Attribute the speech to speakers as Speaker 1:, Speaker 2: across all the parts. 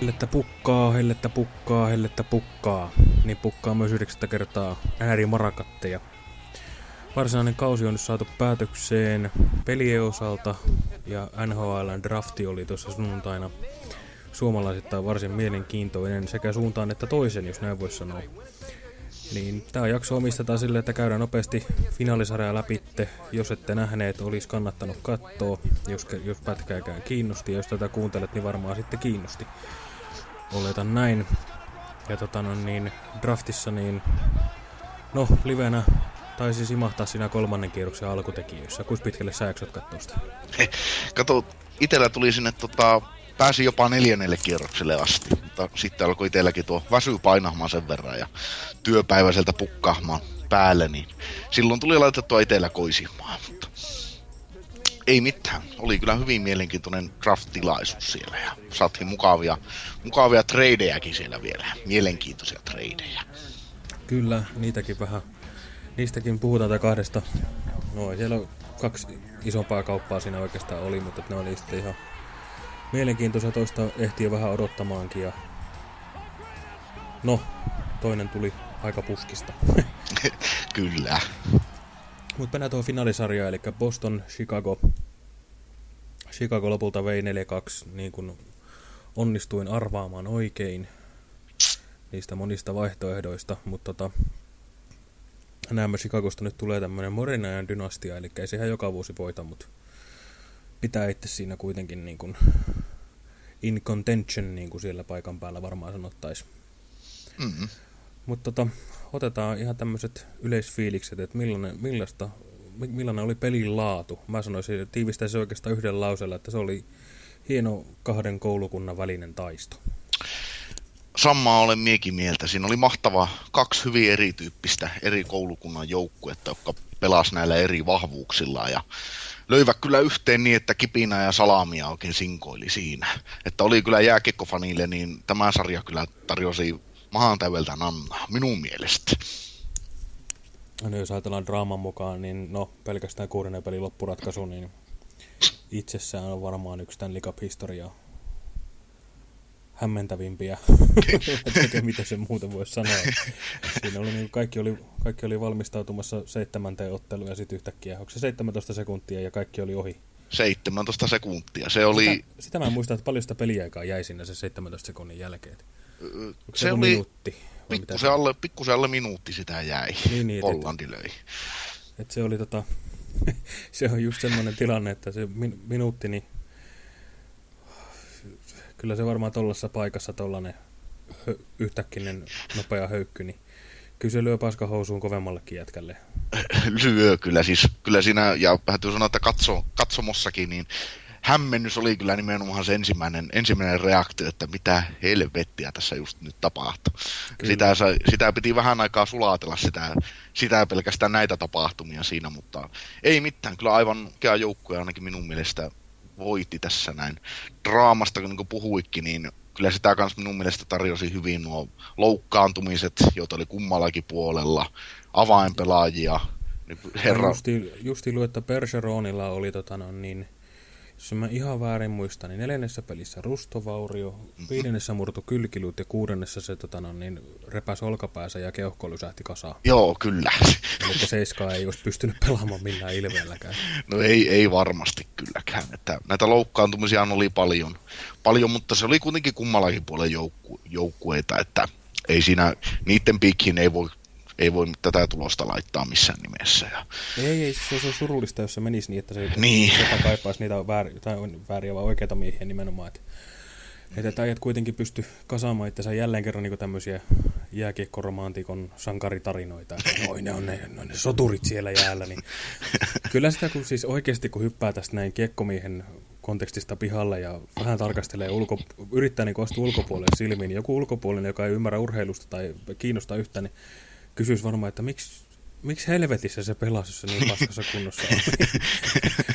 Speaker 1: Hellettä pukkaa, hellettä pukkaa, hellettä pukkaa. Niin pukkaa myös yhdeksättä kertaa ääri marakatteja. Varsinainen kausi on nyt saatu päätökseen pelien osalta ja NHLn drafti oli tuossa sunnuntaina suomalaisittain varsin mielenkiintoinen sekä suuntaan että toisen, jos näin voisi sanoa. Niin tämä jakso omistetaan sille, että käydään nopeasti finaalisarjaa läpitte. Jos ette nähneet, olisi kannattanut katsoa, jos, jos pätkääkään kiinnosti. Ja jos tätä kuuntelet, niin varmaan sitten kiinnosti. Oletan näin. Ja tota no niin, draftissa niin, no livenä taisi simahtaa siinä kolmannen kierroksen alkutekijöissä. Kuinka pitkälle sä jaksot katsoa sitä?
Speaker 2: Kato, itellä tuli sinne tota, pääsi jopa neljännelle kierrokselle asti, mutta sitten alkoi itselläkin tuo väsy painahmaan sen verran ja työpäiväiseltä pukkahmaan päälle, niin silloin tuli laitettua itellä koisimaan, mutta ei mitään. Oli kyllä hyvin mielenkiintoinen draft-tilaisuus siellä ja saatiin mukavia, mukavia tradejakin siellä vielä. Mielenkiintoisia tradeja.
Speaker 1: Kyllä, niitäkin vähän. Niistäkin puhutaan tai kahdesta. No siellä on kaksi isompaa kauppaa siinä oikeastaan oli, mutta ne oli sitten ihan mielenkiintoisia. Toista ehtii vähän odottamaankin ja no, toinen tuli aika puskista.
Speaker 2: Kyllä.
Speaker 1: Mutta mennään tuohon finaalisarjaan, eli Boston, Chicago. Chicago lopulta vei 4-2, niin kuin onnistuin arvaamaan oikein niistä monista vaihtoehdoista, mutta tota, näemme Chicagosta nyt tulee tämmöinen Morinajan dynastia, eli ei se ihan joka vuosi voita, mutta pitää itse siinä kuitenkin niin kuin in contention, niin kuin siellä paikan päällä varmaan sanottaisiin. Mm -hmm. Mutta tota, otetaan ihan tämmöiset yleisfiilikset, että millainen, millaista, millainen oli pelin laatu. Mä sanoisin, että tiivistäisi oikeastaan yhden lausella, että se oli hieno kahden koulukunnan välinen taisto.
Speaker 2: Samaa olen miekin mieltä. Siinä oli mahtava kaksi hyvin erityyppistä eri koulukunnan joukkuetta, jotka pelas näillä eri vahvuuksilla ja löivät kyllä yhteen niin, että kipinä ja salamia oikein sinkoili siinä. Että oli kyllä jääkekkofanille, niin tämä sarja kyllä tarjosi mahan täydeltä Nannaa, minun mielestä.
Speaker 1: No jos ajatellaan draaman mukaan, niin no pelkästään kuudennen pelin loppuratkaisu, niin itsessään on varmaan yksi tämän Cup-historiaa hämmentävimpiä, että mitä se muuta voisi sanoa. Siinä oli, niin kaikki, oli, kaikki oli valmistautumassa seitsemänteen otteluun ja sitten yhtäkkiä, onko se 17 sekuntia ja kaikki oli ohi?
Speaker 2: 17 sekuntia, se oli...
Speaker 1: Sitä, sitä mä en muista, että paljon sitä peliaikaa jäi sinne se 17 sekunnin jälkeen.
Speaker 2: Onko se, se oli minuutti. Pikkusen alle, pikkusen alle minuutti sitä jäi. Niin, niin, Hollandi et, löi.
Speaker 1: Et se oli tota, se on just semmoinen tilanne, että se min, minuutti, niin kyllä se varmaan tuollaisessa paikassa tuollainen yhtäkkinen nopea höykky, niin kyllä se lyö paskahousuun kovemmallekin jätkälle.
Speaker 2: Lyö kyllä, siis kyllä siinä, ja täytyy sanoa, että katso, katsomossakin, niin hämmennys oli kyllä nimenomaan se ensimmäinen, ensimmäinen reaktio, että mitä helvettiä tässä just nyt tapahtui. Sitä, sitä piti vähän aikaa sulaatella sitä, sitä pelkästään näitä tapahtumia siinä, mutta ei mitään. Kyllä aivan kää joukkoja ainakin minun mielestä voitti tässä näin. Draamasta, kun niin puhuikin, niin kyllä sitä kans minun mielestä tarjosi hyvin nuo loukkaantumiset, joita oli kummallakin puolella, avainpelaajia.
Speaker 1: Herra... Justi, justi luetta Percheronilla oli tota, no, niin, jos mä ihan väärin muistan, niin neljännessä pelissä rustovaurio, mm-hmm. viidennessä murtu kylkiluut ja kuudennessa se tota, no, niin, repäs olkapäänsä ja keuhko lysähti kasaan.
Speaker 2: Joo, kyllä.
Speaker 1: Eli Seiskaa ei olisi pystynyt pelaamaan millään ilmeelläkään.
Speaker 2: No ei, ei varmasti kylläkään. Että näitä loukkaantumisia oli paljon, paljon, mutta se oli kuitenkin kummallakin puolen joukku, joukkueita, että ei siinä, niiden piikkiin ei voi ei voi tätä tulosta laittaa missään nimessä. Ja...
Speaker 1: Ei, ei, se on surullista, jos se menisi niin, että se, niin. kaipaisi niitä väär, tai vääriä vai oikeita miehiä nimenomaan. Että, että äijät kuitenkin pysty kasaamaan itsensä jälleen kerran niin tämmöisiä jääkiekkoromantikon sankaritarinoita. Oi, ne on ne, ne, ne soturit siellä jäällä. Niin. Kyllä sitä kun siis oikeasti kun hyppää tästä näin kiekkomiehen kontekstista pihalle ja vähän tarkastelee, ulko, yrittää niin astua ulkopuolelle silmiin, niin joku ulkopuolinen, joka ei ymmärrä urheilusta tai kiinnostaa yhtään, niin kysyisi varmaan, että miksi, miksi helvetissä se se niin paskassa kunnossa on.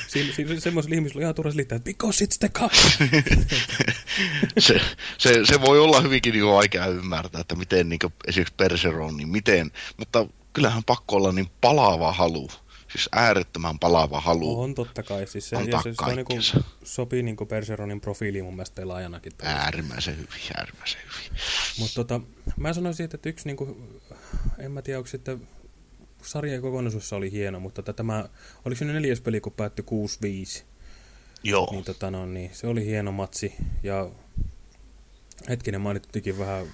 Speaker 1: Siinä, siinä semmoisella ihmisellä on ihan turha selittää, että because it's the cup.
Speaker 2: se, se, se, voi olla hyvinkin niin vaikea ymmärtää, että miten niin esimerkiksi Perseron, niin miten, mutta kyllähän pakko olla niin palava halu siis äärettömän palava halu.
Speaker 1: On totta kai. Siis se, ja se, se on, niin kuin, sopii niin kuin Perseronin profiiliin mun mielestä pelaajanakin.
Speaker 2: Äärimmäisen hyvin, äärimmäisen hyvin.
Speaker 1: Mutta tota, mä sanoisin, että yksi, niin kuin, en mä tiedä, onko sitten sarjan kokonaisuudessa oli hieno, mutta tota, tämä, oliko se neljäs peli, kun päättyi 6-5?
Speaker 2: Joo.
Speaker 1: Niin, tota, no, niin, se oli hieno matsi ja hetkinen mainittikin vähän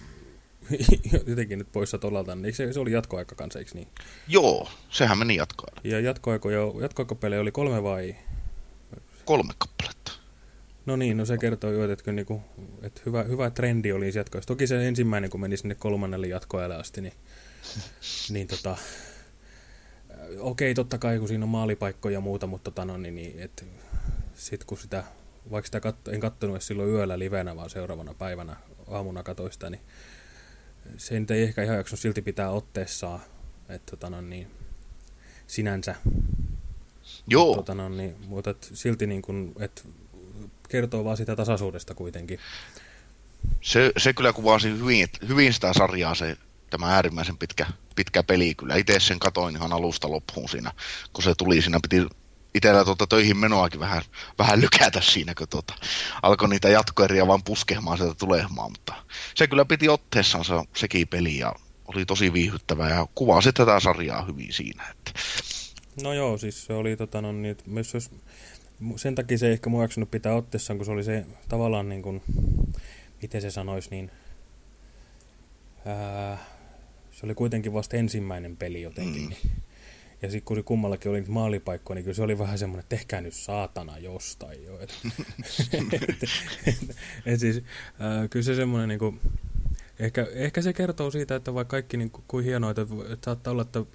Speaker 1: jotenkin nyt poissa tolalta, niin se, se oli jatkoaika kanssa, eikö niin?
Speaker 2: Joo, sehän meni jatkoaika.
Speaker 1: Ja jatkoaikoja, jatkoaikapelejä oli kolme vai?
Speaker 2: Kolme kappaletta.
Speaker 1: No niin, no se kertoo jo, että, niinku, että hyvä, hyvä trendi oli jatkoissa. Toki se ensimmäinen, kun meni sinne kolmannelle jatkoajalle asti, niin, niin tota, okei, totta kai kun siinä on maalipaikkoja ja muuta, mutta tota, no, niin, niin, et, sit kun sitä, vaikka sitä kat, en kattonut edes silloin yöllä livenä, vaan seuraavana päivänä aamuna katoista, niin se nyt ei ehkä ihan jakso silti pitää otteessaan, että tota, no, niin, sinänsä.
Speaker 2: Joo.
Speaker 1: Tota, no, niin, mutta et, silti niin kun, et, kertoo vaan sitä tasaisuudesta kuitenkin.
Speaker 2: Se, se kyllä kuvasi hyvin, hyvin sitä sarjaa se tämä äärimmäisen pitkä, pitkä peli kyllä. Itse sen katoin ihan alusta loppuun siinä, kun se tuli. Siinä piti itsellä tuota töihin menoakin vähän, vähän lykätä siinä, kun tuota, alkoi niitä jatkoeria vaan puskemaan sieltä tulemaan, mutta se kyllä piti otteessaan se, sekin peli ja oli tosi viihyttävä ja kuvasi tätä sarjaa hyvin siinä. Että.
Speaker 1: No joo, siis se oli tota, no, niin, myös jos, sen takia se ei ehkä mua pitää otteessaan, kun se oli se tavallaan niin kuin, miten se sanoisi, niin ää, se oli kuitenkin vasta ensimmäinen peli jotenkin. Mm. Ja sitten kun se kummallakin oli niitä maalipaikkoja, niin kyllä se oli vähän semmoinen, että tehkää nyt saatana jostain jo. Et, et, et, et siis, äh, kyllä se semmoinen, niin kuin, ehkä, ehkä se kertoo siitä, että vaikka kaikki niin kuin hienoa, että, että saattaa olla, että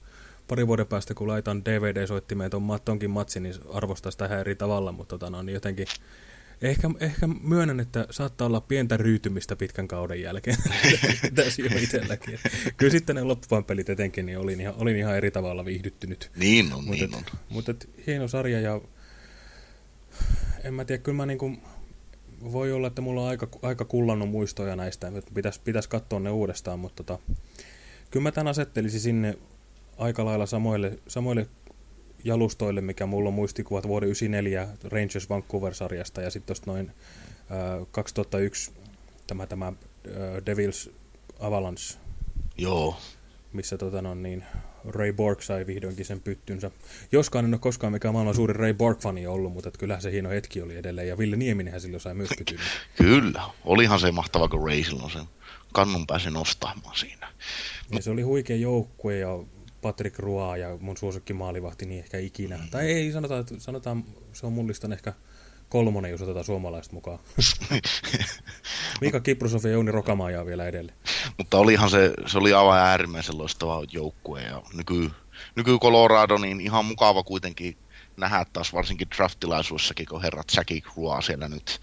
Speaker 1: pari vuoden päästä, kun laitan DVD-soittimeen tuon tonkin matsin, niin arvostaa sitä ihan eri tavalla, mutta tota, no, niin jotenkin Ehkä, ehkä myönnän, että saattaa olla pientä ryytymistä pitkän kauden jälkeen tässä jo itselläkin. Kyllä sitten ne loppuvan pelit etenkin, niin olin ihan, olin ihan eri tavalla viihdyttynyt.
Speaker 2: Niin on, mut niin et, on.
Speaker 1: Mutta hieno sarja ja en mä tiedä, kyllä mä niin kuin, voi olla, että mulla on aika, aika kullannut muistoja näistä, että pitäisi pitäis katsoa ne uudestaan, mutta tota, kyllä mä tämän asettelisin sinne aika lailla samoille, samoille jalustoille, mikä mulla on muistikuvat vuoden 94 Rangers Vancouver-sarjasta ja sitten tuosta noin äh, 2001 tämä, tämä äh, Devils Avalanche.
Speaker 2: Joo.
Speaker 1: Missä tota, no, niin, Ray Borg sai vihdoinkin sen pyttynsä. Joskaan en ole koskaan mikään maailman suuri Ray Borg-fani ollut, mutta kyllä se hieno hetki oli edelleen. Ja Ville Nieminenhän silloin sai myös pytyn.
Speaker 2: Kyllä, olihan se mahtava, kun Ray silloin sen kannun pääsi nostamaan siinä.
Speaker 1: Ja se oli huikea joukkue ja Patrick Roa ja mun suosikki maalivahti niin ehkä ikinä. Mm. Tai ei, sanotaan, että sanotaan, se on mun listan ehkä kolmonen, jos otetaan suomalaiset mukaan. Mika Kiprusov ja Jouni Rokamaaja vielä edelleen.
Speaker 2: Mutta olihan se, se oli aivan äärimmäisen loistava joukkue ja nyky, nyky Colorado, niin ihan mukava kuitenkin nähdä taas varsinkin draftilaisuussakin, kun herrat Jackie Crua siellä nyt,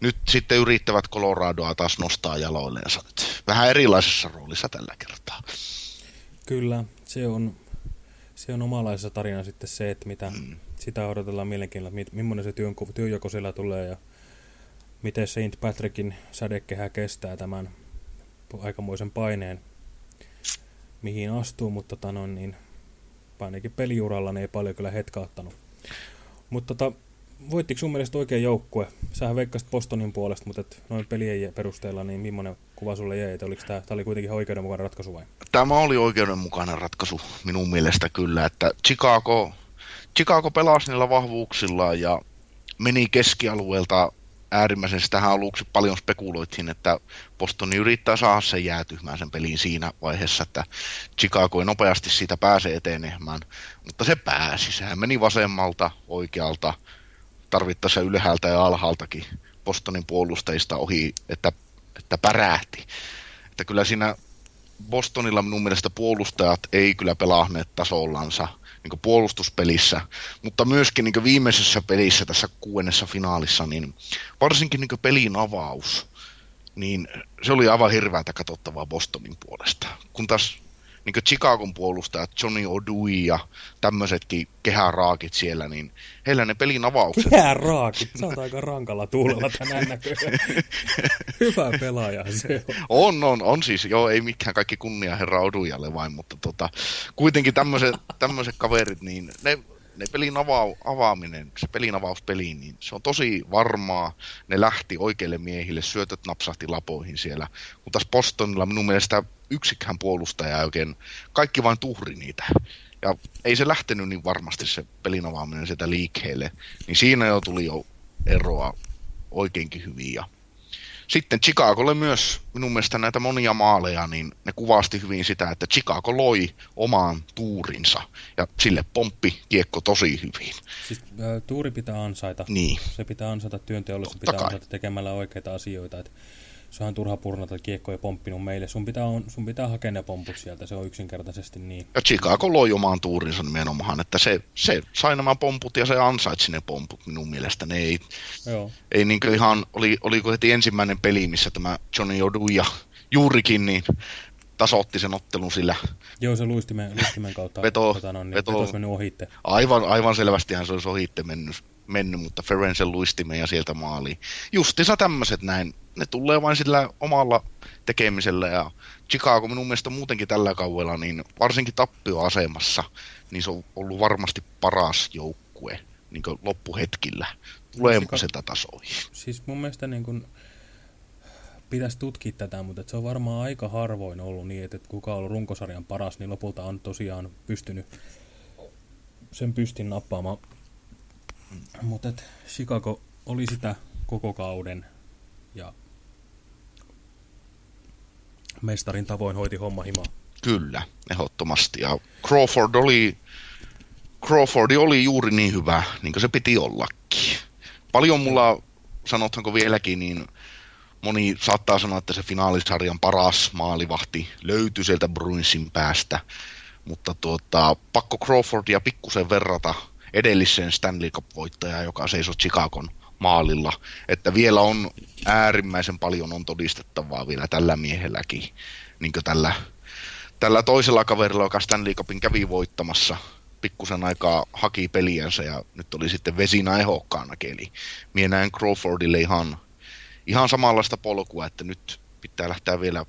Speaker 2: nyt sitten yrittävät Coloradoa taas nostaa jaloilleensa nyt vähän erilaisessa roolissa tällä kertaa.
Speaker 1: Kyllä, se on, se on omanlaisessa tarina sitten se, että mitä mm. sitä odotellaan mielenkiinnolla, että millainen se työn, työjako siellä tulee ja miten Saint Patrickin sädekehä kestää tämän aikamoisen paineen, mihin astuu, mutta tota no, niin, ainakin peliuralla ne ei paljon kyllä hetkauttanut. Mutta tota, voittiko sun mielestä oikein joukkue? Sähän veikkasit Bostonin puolesta, mutta et noin pelien perusteella, niin millainen kuva sulle jäi? Että oliko tämä, tämä oli kuitenkin oikeudenmukainen ratkaisu vai?
Speaker 2: Tämä oli oikeudenmukainen ratkaisu minun mielestä kyllä, että Chicago, Chicago pelasi niillä vahvuuksilla ja meni keskialueelta äärimmäisen. Tähän aluksi paljon spekuloitiin, että Bostoni yrittää saada sen jäätymään sen peliin siinä vaiheessa, että Chicago ei nopeasti siitä pääse etenemään. Mutta se pääsi. Sehän meni vasemmalta, oikealta, tarvittaessa ylhäältä ja alhaaltakin Bostonin puolustajista ohi, että, että pärähti. Että kyllä siinä Bostonilla minun mielestä puolustajat ei kyllä pelaaneet tasollansa niin puolustuspelissä, mutta myöskin niin viimeisessä pelissä tässä kuudennessa finaalissa, niin varsinkin niin pelin avaus, niin se oli aivan hirveätä katsottavaa Bostonin puolesta. Kun taas niin Chicagon puolustajat, Johnny Odui ja tämmöisetkin kehäraakit siellä, niin heillä ne pelin avaukset...
Speaker 1: Kehäraakit? Sä oot aika rankalla tuulella tänään näköjään. Hyvä pelaaja se
Speaker 2: on. On, on, on siis. Joo, ei mikään kaikki kunnia herra Odujalle vain, mutta tota, kuitenkin tämmöiset kaverit, niin ne ne pelin ava- avaaminen, se pelin avauspeli, niin se on tosi varmaa. Ne lähti oikeille miehille, syötöt napsahti lapoihin siellä. Kun taas Bostonilla minun mielestä yksikään puolustaja oikein, kaikki vain tuhri niitä. Ja ei se lähtenyt niin varmasti se pelin avaaminen sieltä liikkeelle. Niin siinä jo tuli jo eroa oikeinkin hyvin. Ja sitten Chicagolle myös minun mielestä näitä monia maaleja, niin ne kuvasti hyvin sitä, että Chicago loi omaan tuurinsa ja sille pomppi kiekko tosi hyvin.
Speaker 1: Siis äh, tuuri pitää ansaita.
Speaker 2: Niin.
Speaker 1: Se pitää ansaita työnteolla, se pitää kai. ansaita tekemällä oikeita asioita. Että se on turha purnata kiekkoja pomppinut meille. Sun pitää, on, sun pitää hakea ne pomput sieltä, se on yksinkertaisesti niin.
Speaker 2: Ja Chicago loi omaan tuurinsa nimenomaan, että se, se sai nämä pomput ja se ansaitsi ne pomput minun mielestä. Ne ei, Joo. ei niin ihan, oli, oliko heti ensimmäinen peli, missä tämä Johnny Oduja juurikin niin tasoitti sen ottelun sillä.
Speaker 1: Joo, se luistimen, luistimen kautta veto, tota, no, niin, veto, veto mennyt ohitte.
Speaker 2: Aivan, aivan selvästihän se olisi ohitte mennyt, mennyt mutta Ferencen luistimen ja sieltä maaliin. Justissa tämmöiset näin, ne tulee vain sillä omalla tekemisellä ja Chicago minun mielestä muutenkin tällä kaudella, niin varsinkin tappioasemassa, niin se on ollut varmasti paras joukkue niin loppuhetkillä. Tuleeko se tasoihin?
Speaker 1: Siis mun mielestä niin kun, pitäisi tutkia tätä, mutta se on varmaan aika harvoin ollut niin, että kuka on ollut runkosarjan paras, niin lopulta on tosiaan pystynyt sen pystin nappaamaan. Mutta Chicago oli sitä koko kauden ja mestarin tavoin hoiti homma himaa.
Speaker 2: Kyllä, ehdottomasti. Ja Crawford oli, Crawford oli juuri niin hyvä, niin kuin se piti ollakin. Paljon mulla, sanothanko vieläkin, niin moni saattaa sanoa, että se finaalisarjan paras maalivahti löytyi sieltä Bruinsin päästä, mutta tuota, pakko Crawfordia pikkusen verrata edelliseen Stanley Cup-voittajaan, joka seisoi Chicagon maalilla, että vielä on äärimmäisen paljon on todistettavaa vielä tällä miehelläkin, niin tällä, tällä toisella kaverilla, joka Stanley Cupin kävi voittamassa, pikkusen aikaa haki peliänsä ja nyt oli sitten vesina ehokkaana eli Mie näen Crawfordille ihan ihan samanlaista polkua, että nyt pitää lähteä vielä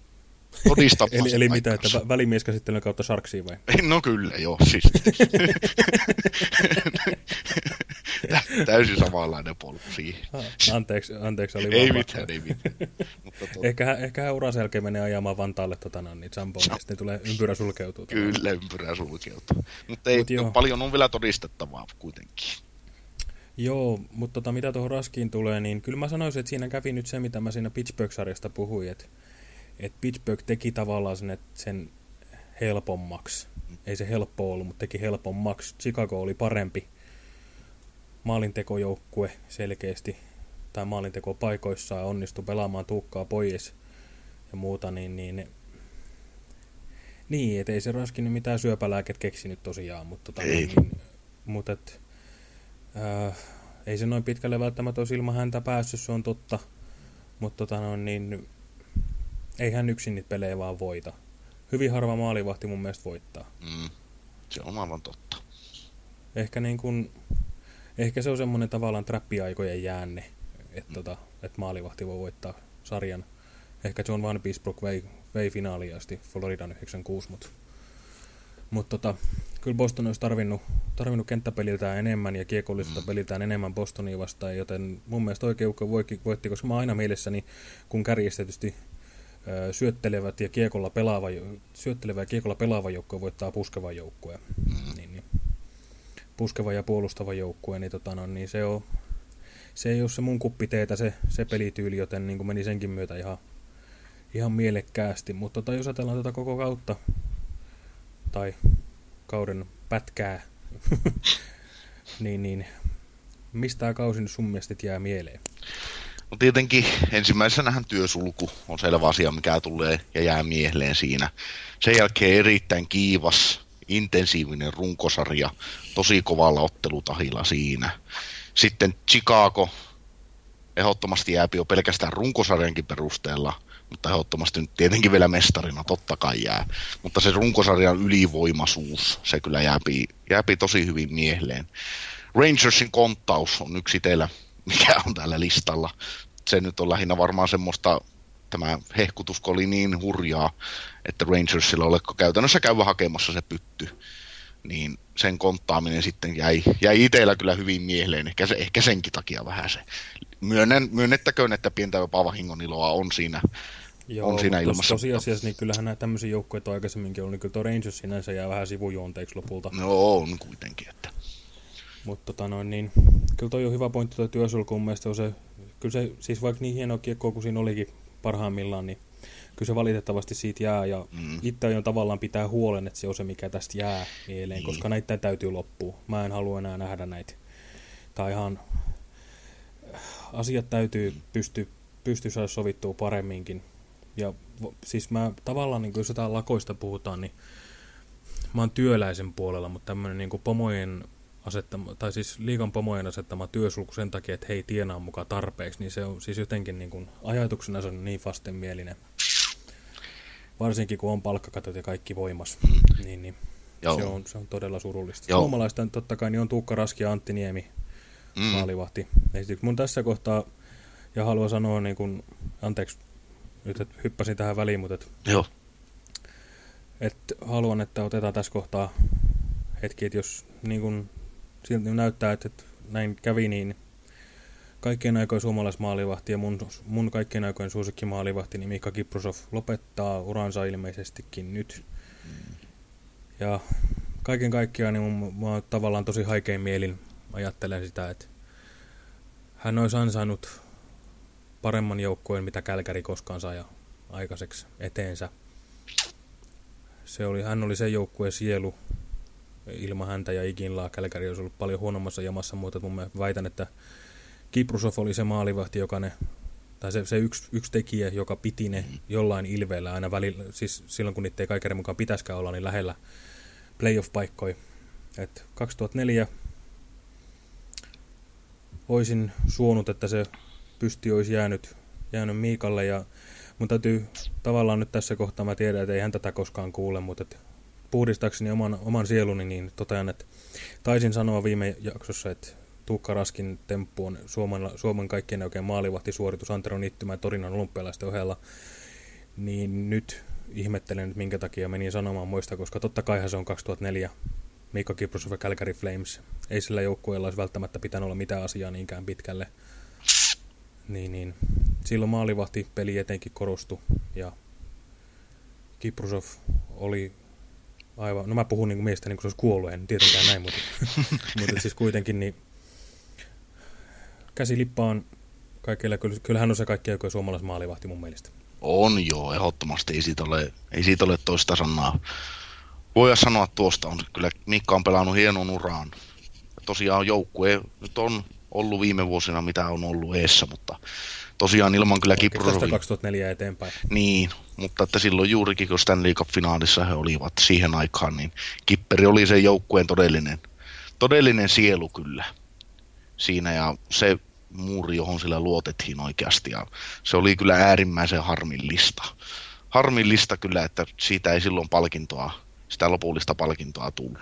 Speaker 2: todistamaan.
Speaker 1: eli, eli mitä, että välimieskäsittelyn kautta Sharksiin vai?
Speaker 2: No kyllä, joo. Siis. Täysin samanlainen polku siihen.
Speaker 1: Anteeksi, anteeksi oli
Speaker 2: Ei mitään, ei mitään.
Speaker 1: Mutta ehkä, ehkä hän uransa jälkeen menee ajamaan Vantaalle tota, no, niin Jamboon, ja sitten tulee ympyrä sulkeutuu.
Speaker 2: Kyllä, ympyrä sulkeutuu. Mutta ei, Mut paljon on vielä todistettavaa kuitenkin.
Speaker 1: Joo, mutta tota, mitä tuohon Raskiin tulee, niin kyllä mä sanoisin, että siinä kävi nyt se, mitä mä siinä Pittsburgh-sarjasta puhuin, että, että Pittsburgh teki tavallaan sen, sen helpommaksi. Ei se helppo ollut, mutta teki helpommaksi. Chicago oli parempi maalintekojoukkue selkeästi, tai maalinteko paikoissa ja onnistui pelaamaan tuukkaa pois ja muuta, niin, niin niin, et ei se Raskin mitään syöpälääket keksinyt tosiaan, mutta, tota, niin, mutta et, Äh, ei se noin pitkälle välttämättä olisi ilman häntä päässyt, se on totta. Mutta tota no, niin, ei hän yksin niitä pelejä vaan voita. Hyvin harva maalivahti mun mielestä voittaa.
Speaker 2: Mm, se on aivan totta.
Speaker 1: Ehkä, niin kun, ehkä se on semmoinen tavallaan trappiaikojen jäänne, että mm. tota, et maalivahti voi voittaa sarjan. Ehkä John Van Biesbrook vei, vei finaaliin asti Floridan 96, mutta mutta tota, kyllä Boston olisi tarvinnut, tarvinnut kenttäpeliltään enemmän ja kiekolliselta mm. peliltään enemmän Bostonia vastaan, joten mun mielestä oikein voitti, koska mä aina mielessäni, kun kärjestetysti syöttelevät ja kiekolla pelaava, syöttelevä ja kiekolla pelaava joukkue voittaa puskeva joukkue. Mm. Niin, niin. Puskeva ja puolustava joukkue, niin, tota, no, niin se, on, se ei ole se mun kuppiteetä se, se pelityyli, joten niin meni senkin myötä ihan, ihan mielekkäästi. Mutta tota, jos ajatellaan tätä koko kautta, tai kauden pätkää, niin, niin mistä tämä kausi nyt sun mielestä jää mieleen?
Speaker 2: No tietenkin ensimmäisenähän työsulku on selvä asia, mikä tulee ja jää mieleen siinä. Sen jälkeen erittäin kiivas, intensiivinen runkosarja, tosi kovalla ottelutahilla siinä. Sitten Chicago, ehdottomasti jääpi jo pelkästään runkosarjankin perusteella mutta ehdottomasti nyt tietenkin vielä mestarina totta kai jää. Mutta se runkosarjan ylivoimaisuus, se kyllä jääpi, jääpi tosi hyvin mieleen. Rangersin konttaus on yksi teillä, mikä on täällä listalla. Se nyt on lähinnä varmaan semmoista, tämä hehkutusko oli niin hurjaa, että Rangersilla olekko käytännössä käyvä hakemassa se pytty niin sen konttaaminen sitten jäi, jäi itsellä kyllä hyvin mieleen, ehkä, se, ehkä senkin takia vähän se. Myönnän, myönnettäköön, että pientä jopa vahingon iloa on siinä, Joo, on siinä ilmassa.
Speaker 1: tosiasiassa niin kyllähän nämä tämmöisiä joukkoja aikaisemminkin on, niin kyllä tuo Rangers sinänsä jää vähän sivujuonteeksi lopulta.
Speaker 2: No on kuitenkin, että...
Speaker 1: Mutta tota noin, niin, kyllä toi on hyvä pointti tuo työsulku, mun mielestä on se, kyllä se, siis vaikka niin hieno kiekko kuin siinä olikin parhaimmillaan, niin kyllä se valitettavasti siitä jää ja mm. itse on tavallaan pitää huolen, että se on se, mikä tästä jää mieleen, niin. koska näitä täytyy loppua. Mä en halua enää nähdä näitä. Tai ihan asiat täytyy pysty, pysty saada sovittua paremminkin. Ja siis mä tavallaan, niin jos jotain lakoista puhutaan, niin mä oon työläisen puolella, mutta tämmöinen niin pomojen asettama, tai siis liikan pomojen asettama työsulku sen takia, että he ei tienaa mukaan tarpeeksi, niin se on siis jotenkin niin kuin, ajatuksena se on niin vastenmielinen varsinkin kun on palkkakatot ja kaikki voimas, niin, niin Joo. Se, on, se on todella surullista. Joo. Suomalaista totta kai niin on Tuukka Raski ja Antti Niemi mm. maalivahti. Mun tässä kohtaa, ja haluan sanoa, niin kun, anteeksi, nyt että hyppäsin tähän väliin, mutta et,
Speaker 2: Joo.
Speaker 1: Et haluan, että otetaan tässä kohtaa hetki, että jos niin kun, siltä näyttää, että, näin kävi, niin kaikkien aikojen suomalaismaalivahti ja mun, mun kaikkien aikojen suosikkimaalivahti, niin Mika Kiprosov lopettaa uransa ilmeisestikin nyt. Ja kaiken kaikkiaan niin mä tavallaan tosi haikein mielin ajattelen sitä, että hän olisi ansainnut paremman joukkueen, mitä Kälkäri koskaan sai aikaiseksi eteensä. Se oli, hän oli se joukkueen sielu. Ilman häntä ja Iginlaa Kälkäri olisi ollut paljon huonommassa jamassa, mutta mun väitän, että Kiprusov oli se maalivahti, joka ne, tai se, se yksi, yksi tekijä, joka piti ne jollain ilveellä aina välillä, siis silloin kun niitä ei kaiken mukaan pitäisikään olla, niin lähellä playoff-paikkoja. Et 2004 olisin suonut, että se pysti olisi jäänyt, jäänyt Miikalle ja mun täytyy tavallaan nyt tässä kohtaa, mä tiedän, että ei hän tätä koskaan kuule, mutta et puhdistaakseni oman, oman sieluni, niin totean, että taisin sanoa viime jaksossa, että Tuukka Raskin temppu on Suomen, Suomen kaikkien oikein maalivahtisuoritus Antero Nittymä Torinan olympialaisten ohella, niin nyt ihmettelen, että minkä takia menin sanomaan muista, koska totta kaihan se on 2004 Mikko Kiprosov ja Calgary Flames. Ei sillä joukkueella olisi välttämättä pitänyt olla mitään asiaa niinkään pitkälle. Niin, niin. Silloin maalivahti peli etenkin korostui ja Kiprosov oli aivan, no mä puhun niin kuin miestä niin kuin se olisi kuollut, en tietenkään näin, mutta, mutta siis kuitenkin niin käsi lippaan kaikille. Kyllähän on se kaikki oikein suomalaismaalivahti mun mielestä.
Speaker 2: On joo, ehdottomasti. Ei siitä ole, ei siitä ole toista sanaa. Voidaan sanoa tuosta, on kyllä Mikka on pelannut hienon uraan. Tosiaan joukkue nyt on ollut viime vuosina, mitä on ollut eessä, mutta tosiaan ilman kyllä
Speaker 1: Kiprosovin... Tästä 2004 eteenpäin.
Speaker 2: Niin, mutta että silloin juurikin, kun Stanley Cup-finaalissa he olivat siihen aikaan, niin Kipperi oli se joukkueen todellinen, todellinen sielu kyllä siinä ja se muuri, johon sillä luotettiin oikeasti ja se oli kyllä äärimmäisen harmillista. Harmillista kyllä, että siitä ei silloin palkintoa, sitä lopullista palkintoa tullut.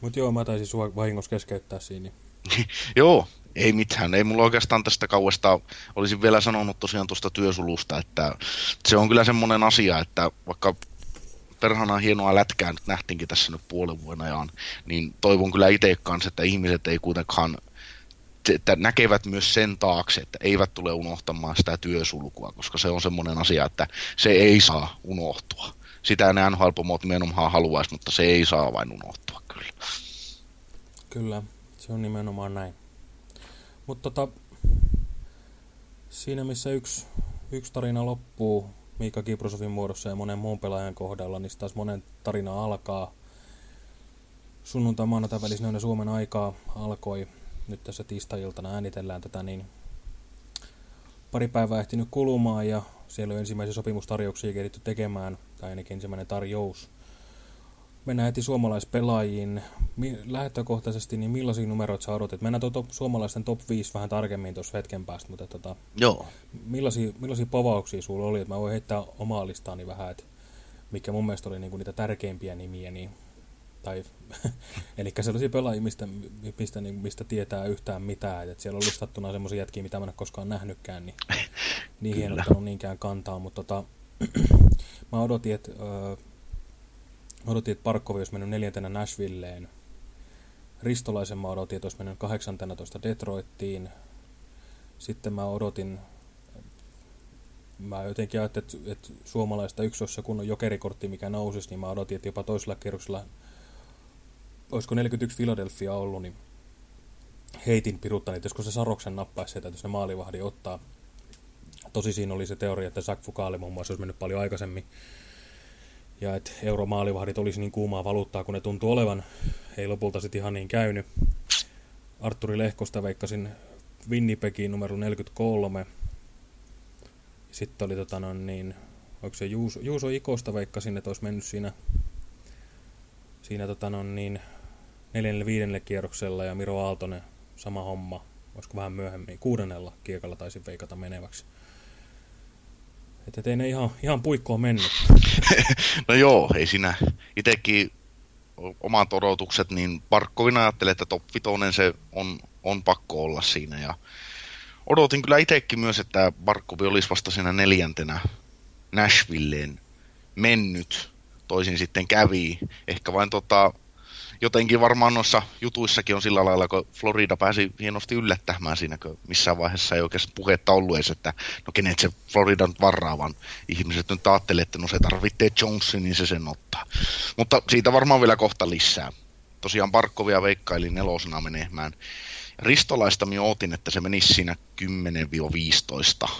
Speaker 1: Mutta joo, mä taisin sua vahingossa keskeyttää siinä.
Speaker 2: joo, ei mitään. Ei mulla oikeastaan tästä kauesta, olisin vielä sanonut tosiaan tuosta työsulusta, että se on kyllä semmoinen asia, että vaikka perhana hienoa lätkää nyt nähtiinkin tässä nyt puolen vuoden ajan, niin toivon kyllä itse kanssa, että ihmiset ei kuitenkaan että näkevät myös sen taakse, että eivät tule unohtamaan sitä työsulkua, koska se on semmoinen asia, että se ei saa unohtua. Sitä ne NHL-pomot nimenomaan haluaisi, mutta se ei saa vain unohtua kyllä.
Speaker 1: Kyllä, se on nimenomaan näin. Mutta tota, siinä missä yksi, yksi tarina loppuu, Miika Kiprosovin muodossa ja monen muun pelaajan kohdalla, niin taas monen tarina alkaa. Sunnuntai maanantai välisenä Suomen aikaa alkoi. Nyt tässä tiistai-iltana äänitellään tätä, niin pari päivää ehtinyt kulumaan ja siellä on ensimmäisiä sopimustarjouksia keritty tekemään, tai ainakin ensimmäinen tarjous. Mennään heti suomalaispelaajiin. Lähtökohtaisesti, niin millaisia numeroita sä odotit? Mennään top, suomalaisten top 5 vähän tarkemmin tuossa hetken päästä, mutta tota,
Speaker 2: Joo.
Speaker 1: Millaisia, millaisia povauksia sulla oli? Että mä voin heittää omaa listaani vähän, että mikä mun mielestä oli niinku niitä tärkeimpiä nimiä, niin, tai eli sellaisia pelaajia, mistä, mistä, niin, mistä tietää yhtään mitään. että siellä on listattuna semmoisia jätkiä, mitä mä en ole koskaan nähnytkään, niin niihin en ottanut niinkään kantaa, mutta tota, mä odotin, että öö, odotin, että Parkkovi olisi mennyt neljäntenä Nashvilleen. Ristolaisen mä odotin, että olisi mennyt 18 Detroittiin. Sitten mä odotin, mä jotenkin ajattelin, että, että suomalaista yksi se kunnon jokerikortti, mikä nousisi, niin mä odotin, että jopa toisella kierroksella, olisiko 41 Philadelphia ollut, niin heitin piruttani, että josko se Saroksen nappaisi sieltä, jos ne maalivahdi ottaa. Tosi siinä oli se teoria, että Zach Fukaali muun muassa olisi mennyt paljon aikaisemmin ja että euromaalivahdit olisi niin kuumaa valuuttaa, kun ne tuntuu olevan. Ei lopulta sitten ihan niin käynyt. Arturi Lehkosta veikkasin Winnipegiin numero 43. Sitten oli tota no, niin, onko se Juuso, Juuso Ikosta veikkasin, että olisi mennyt siinä, siinä tota no, niin, neljännelle viidennelle kierroksella ja Miro Aaltonen sama homma. Olisiko vähän myöhemmin, kuudennella kiekalla taisin veikata meneväksi. Että ei ne ihan, ihan puikkoon mennyt.
Speaker 2: no joo, ei siinä itsekin omat odotukset, niin Parkkovina ajattelee, että top 5 se on, on pakko olla siinä. Ja odotin kyllä itsekin myös, että Barkovi olisi vasta siinä neljäntenä Nashvilleen mennyt. Toisin sitten kävi. Ehkä vain tota, jotenkin varmaan noissa jutuissakin on sillä lailla, kun Florida pääsi hienosti yllättämään siinä, kun missään vaiheessa ei oikeasti puhetta ollut edes, että no kenet se Florida nyt varraa, vaan ihmiset nyt ajattelee, että no se tarvitsee Jonesin, niin se sen ottaa. Mutta siitä varmaan vielä kohta lisää. Tosiaan Barkovia veikkaili nelosena menemään. Ristolaista minä ootin, että se menisi siinä 10-15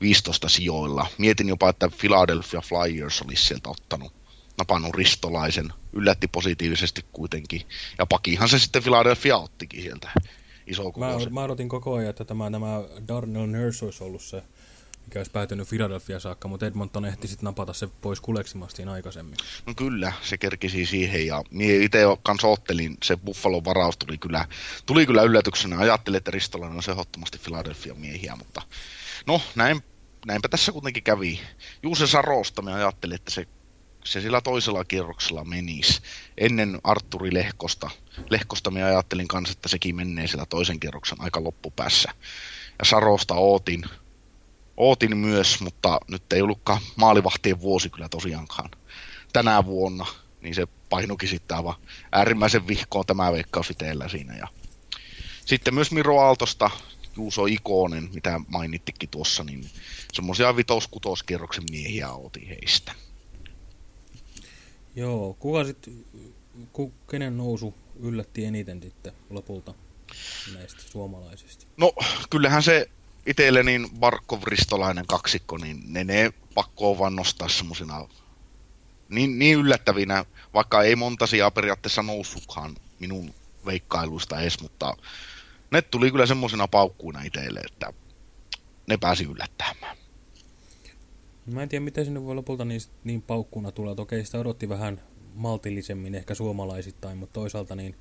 Speaker 2: 15 sijoilla. Mietin jopa, että Philadelphia Flyers olisi sieltä ottanut napannut ristolaisen. Yllätti positiivisesti kuitenkin. Ja pakihan se sitten Philadelphia ottikin sieltä iso
Speaker 1: mä, mä odotin koko ajan, että tämä, tämä Darnell Nurse olisi ollut se, mikä olisi päätynyt Philadelphia saakka, mutta Edmonton ehti sitten napata se pois kuleksimasta aikaisemmin.
Speaker 2: No kyllä, se kerkisi siihen ja minä itse kanssa ottelin, se Buffalo varaus tuli kyllä, tuli kyllä yllätyksenä. Ajattelin, että Ristolainen on ehdottomasti Philadelphia miehiä, mutta no näin, näinpä tässä kuitenkin kävi. Juuse Sarosta me ajattelin, että se se sillä toisella kierroksella menisi. Ennen Arturi Lehkosta. Lehkosta me ajattelin kanssa, että sekin menee sillä toisen kierroksen aika loppupäässä. Ja Sarosta ootin, ootin myös, mutta nyt ei ollutkaan maalivahtien vuosi kyllä tosiaankaan tänä vuonna. Niin se painukin sitten aivan äärimmäisen vihkoon tämä veikkaus itsellä siinä. Ja sitten myös Miro Aaltosta Juuso Ikonen, mitä mainittikin tuossa, niin semmoisia vitos-kutoskierroksen miehiä ootin heistä.
Speaker 1: Joo, kuka sitten, ku, kenen nousu yllätti eniten sitten lopulta näistä suomalaisista?
Speaker 2: No, kyllähän se itselle niin Barkov Ristolainen kaksikko, niin ne, ne pakko on vaan nostaa semmoisina niin, niin yllättävinä, vaikka ei monta sijaa periaatteessa noussutkaan minun veikkailuista edes, mutta ne tuli kyllä semmoisina paukkuina itselle, että ne pääsi yllättämään.
Speaker 1: Mä en tiedä, miten sinne voi lopulta niin, niin paukkuna tulla. Okei, sitä odotti vähän maltillisemmin ehkä suomalaisittain, mutta toisaalta niin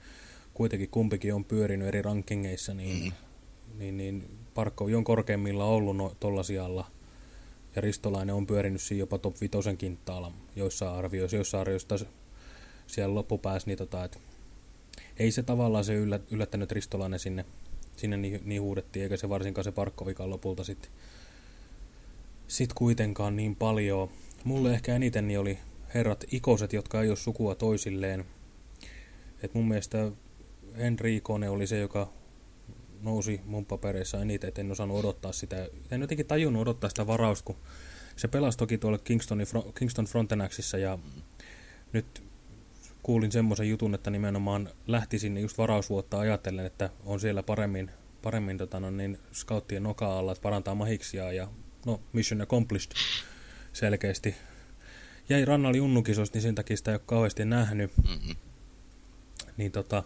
Speaker 1: kuitenkin kumpikin on pyörinyt eri rankingeissa, niin, mm. niin, niin Parkkovi on korkeimmilla ollut no, tuolla sijalla. Ja Ristolainen on pyörinyt siinä jopa top 5 kintaalla joissa arvioissa, joissa arvioissa siellä loppupäässä, niin tota, et, ei se tavallaan se yllät, yllättänyt Ristolainen sinne, sinne niin, niin huudettiin, eikä se varsinkaan se Parkkovikaan lopulta sitten sit kuitenkaan niin paljon. Mulle ehkä eniten niin oli herrat ikoset, jotka ei ole sukua toisilleen. Et mun mielestä Henri Ikonen oli se, joka nousi mun papereissa eniten, että en osannut odottaa sitä. En jotenkin tajunnut odottaa sitä varausta, kun se pelasi toki tuolla Kingstonin, Kingston Frontenaxissa ja nyt kuulin semmoisen jutun, että nimenomaan lähti sinne just varausvuotta ajatellen, että on siellä paremmin, paremmin tota, no, niin, scouttien noka alla, että parantaa mahiksia ja no, mission accomplished selkeästi. Jäi Rannali Junnukisosta, niin sen takia sitä ei ole kauheasti nähnyt. Mm -hmm. Niin tota,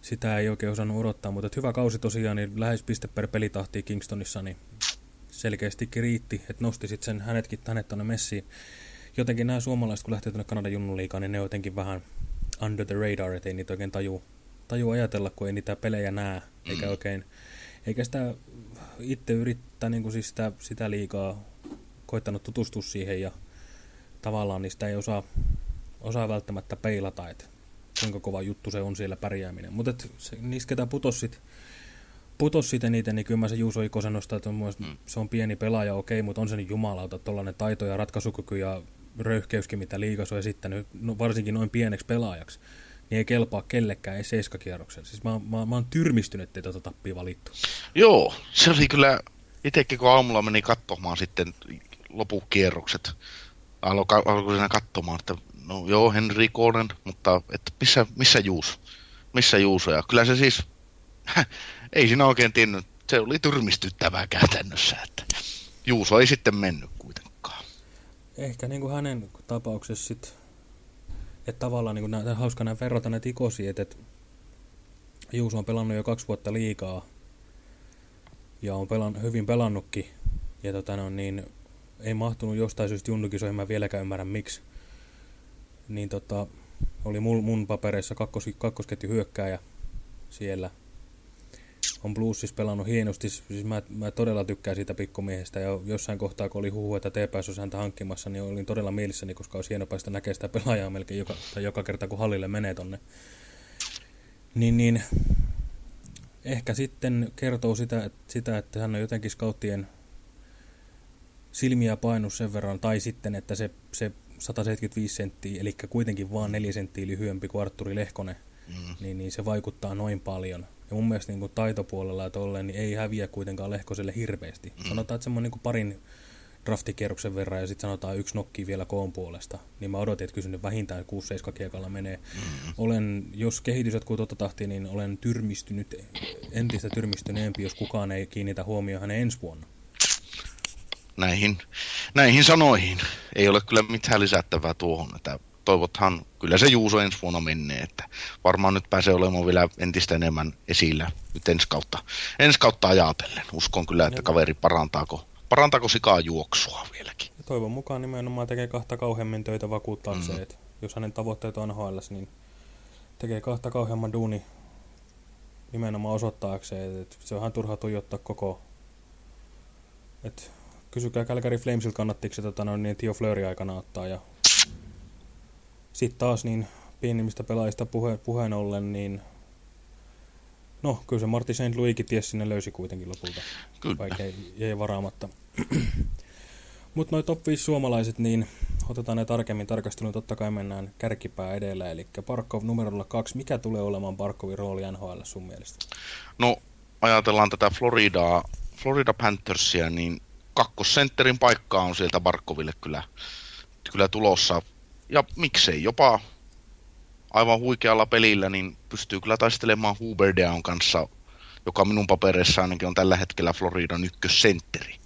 Speaker 1: sitä ei oikein osannut odottaa, mutta hyvä kausi tosiaan, niin lähes piste per pelitahti Kingstonissa, niin selkeästi riitti, että nosti sitten sen hänetkin hänet tuonne messiin. jotenkin nämä suomalaiset, kun lähtee tuonne Kanadan junnuliikaan, niin ne on jotenkin vähän under the radar, ettei niitä oikein taju, taju ajatella, kun ei niitä pelejä näe, eikä mm. oikein, eikä sitä itse yrittää niin kuin siis sitä, sitä liikaa koittanut tutustua siihen ja tavallaan niistä ei osaa, osaa välttämättä peilata, että kuinka kova juttu se on siellä pärjääminen. Mutta niistä, ketä putosit, putos siitä niitä, niin kyllä mä se Juuso Ikosen nostaa, että on, mm. se on pieni pelaaja, okei, mutta on se nyt jumalauta, tuollainen taito ja ratkaisukyky ja röyhkeyskin, mitä liikas on esittänyt, no, varsinkin noin pieneksi pelaajaksi, niin ei kelpaa kellekään, ei seiskakierroksella. Siis mä, mä, mä oon tyrmistynyt, ettei tota tappia valittu.
Speaker 2: Joo, se oli kyllä, itsekin kun aamulla meni katsomaan sitten lopukierrokset, alkoi siinä katsomaan, että no joo, Henri Koonen, mutta että missä, missä Juus? Missä Juuso? Ja kyllä se siis, ei siinä oikein tiennyt, se oli tyrmistyttävää käytännössä, että Juuso ei sitten mennyt kuitenkaan.
Speaker 1: Ehkä niin kuin hänen tapauksessa sitten, että tavallaan niin kuin hauska näin verrata näitä ikosia, että, että Juuso on pelannut jo kaksi vuotta liikaa ja on pelan, hyvin pelannutkin ja tota no, niin ei mahtunut jostain syystä junnukisoihin, mä vieläkään ymmärrän miksi. Niin tota, oli mun, mun papereissa kakkos, kakkosketju hyökkääjä siellä. On Bluesissa pelannut hienosti, siis mä, mä todella tykkään siitä pikkumiehestä ja jossain kohtaa kun oli huhu, että TPS olisi häntä hankkimassa, niin olin todella mielissäni, koska olisi hieno päästä näkemään sitä pelaajaa melkein joka, tai joka kerta kun hallille menee tonne. Niin, niin ehkä sitten kertoo sitä, että, sitä, että hän on jotenkin skauttien silmiä painut sen verran, tai sitten, että se, se 175 senttiä, eli kuitenkin vaan 4 senttiä lyhyempi kuin Arturi Lehkonen, mm. niin, niin se vaikuttaa noin paljon. Ja mun mielestä niin kuin taitopuolella ja tolleen, niin ei häviä kuitenkaan Lehkoselle hirveästi. Mm. Sanotaan, että semmoinen niin parin draftikierroksen verran ja sitten sanotaan yksi nokki vielä koon puolesta, niin mä odotin, että kysynyt vähintään 6-7 kiekalla menee. Mm. Olen, jos kehitys jatkuu tuota tahtia, niin olen tyrmistynyt, entistä tyrmistyneempi, jos kukaan ei kiinnitä huomioon hänen ensi vuonna
Speaker 2: näihin, näihin sanoihin. Ei ole kyllä mitään lisättävää tuohon, että toivothan kyllä se Juuso ensi vuonna menee, että varmaan nyt pääsee olemaan vielä entistä enemmän esillä nyt ensi kautta, ensi kautta ajatellen. Uskon kyllä, että kaveri parantaako, parantaako sikaa juoksua vieläkin.
Speaker 1: Ja toivon mukaan nimenomaan tekee kahta kauheammin töitä vakuuttaakseen, mm. että jos hänen tavoitteet on NHL, niin tekee kahta kauheamman duuni nimenomaan osoittaakseen, että se on ihan turha tuijottaa koko, että Kysykää Calgary Flamesilta kannattiko se tota, niin Tio Fleury aikana ottaa. Ja sitten taas niin pienimmistä pelaajista puhe, puheen ollen, niin no kyllä se Martti St. Louiskin ties sinne löysi kuitenkin lopulta. Kyllä. Vaikka ei, ei varaamatta. Mutta noin top 5 suomalaiset, niin otetaan ne tarkemmin tarkasteluun. Totta kai mennään kärkipää edellä, eli Parkov numerolla kaksi. Mikä tulee olemaan Parkovin rooli NHL sun mielestä?
Speaker 2: No, ajatellaan tätä Floridaa, Florida Panthersia, niin kakkosentterin paikkaa on sieltä Barkoville kyllä, kyllä tulossa. Ja miksei jopa aivan huikealla pelillä, niin pystyy kyllä taistelemaan Huberdeon kanssa, joka minun papereissa ainakin on tällä hetkellä Floridan ykkössentteri.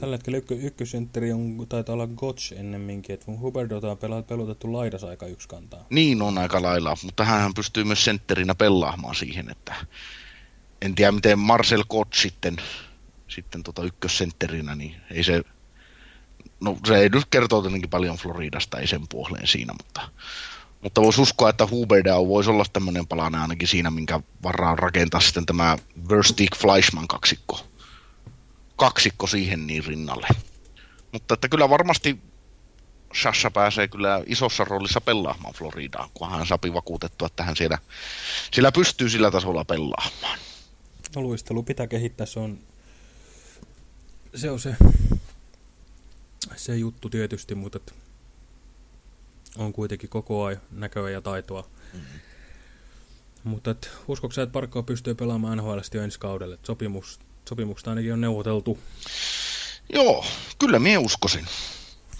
Speaker 1: Tällä hetkellä ykkö, ykkössentteri on, taitaa olla Gotch ennemminkin, että Huberdota on pelutettu laidas aika yksi kantaa.
Speaker 2: Niin on aika lailla, mutta hän pystyy myös sentterinä pelaamaan siihen, että en tiedä miten Marcel Gotch sitten sitten tota ykkössentterinä, niin ei se, no se ei nyt kertoo tietenkin paljon Floridasta, ei sen puoleen siinä, mutta, mutta voisi uskoa, että Huberdau voisi olla tämmöinen palanen ainakin siinä, minkä varaan rakentaa sitten tämä Verstig Fleischmann kaksikko, kaksikko siihen niin rinnalle. Mutta että kyllä varmasti Shasha pääsee kyllä isossa roolissa pelaamaan Floridaan, kun hän sapi vakuutettua, että hän siellä, siellä pystyy sillä tasolla pelaamaan.
Speaker 1: No luistelu pitää kehittää, se on se on se, se juttu tietysti, mutta on kuitenkin koko ajan näköä ja taitoa. Mm-hmm. Mutta et, uskoiko sä, että Parkkoa pystyy pelaamaan NHL jo ensi kaudelle? Sopimus, sopimuksesta ainakin on neuvoteltu. Joo, kyllä minä uskoisin.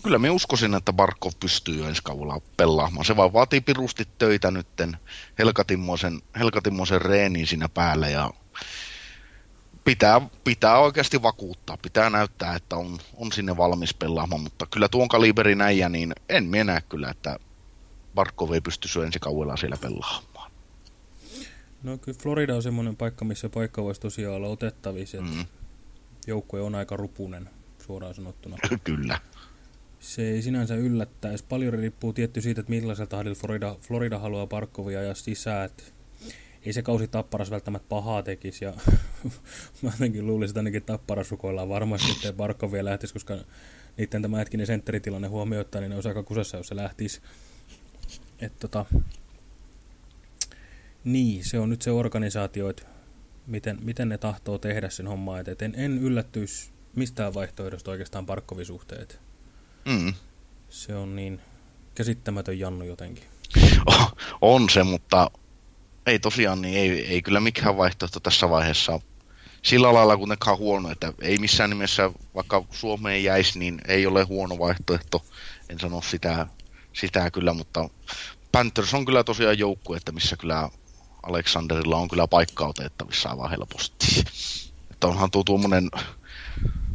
Speaker 1: Kyllä minä uskoisin, että Barkov pystyy ensi kaudella pelaamaan. Se vaan vaatii pirusti töitä nytten Helkatimmoisen, Helkatimmoisen reenin siinä päällä ja pitää, pitää oikeasti vakuuttaa, pitää näyttää, että on, on sinne valmis pelaamaan, mutta kyllä tuon kaliberin äijä, niin en minä näe kyllä, että Barkov ei pysty ensi kaudella siellä pelaamaan. No kyllä Florida on semmoinen paikka, missä paikka voisi tosiaan olla otettavissa, että mm. joukkue on aika rupunen, suoraan sanottuna.
Speaker 2: kyllä.
Speaker 1: se ei sinänsä yllättäisi. Paljon riippuu tietty siitä, että millaisella tahdilla Florida, Florida haluaa Parkkovia ja sisään. Että ei se kausi Tapparas välttämättä pahaa tekisi. Ja mä jotenkin luulisin, että ainakin Tapparasukoillaan varmasti, että Parkkovia lähtisi, koska niiden tämä hetkinen sentteritilanne huomioittaa, niin ne olisi aika kusessa, jos se lähtisi. Et tota, niin, se on nyt se organisaatio, että miten, miten ne tahtoo tehdä sen hommaa. Et en, en yllättyisi mistään vaihtoehdosta oikeastaan parkkovisuhteet.
Speaker 2: Mm.
Speaker 1: Se on niin käsittämätön Jannu jotenkin.
Speaker 2: On se, mutta ei tosiaan, niin ei, ei kyllä mikään vaihtoehto tässä vaiheessa sillä lailla kuitenkaan huono, että ei missään nimessä, vaikka Suomeen jäisi, niin ei ole huono vaihtoehto. En sano sitä, sitä kyllä, mutta Panthers on kyllä tosiaan joukku, että missä kyllä Aleksanderilla on kyllä paikka otettavissa aivan helposti. Että onhan tuo tuommoinen,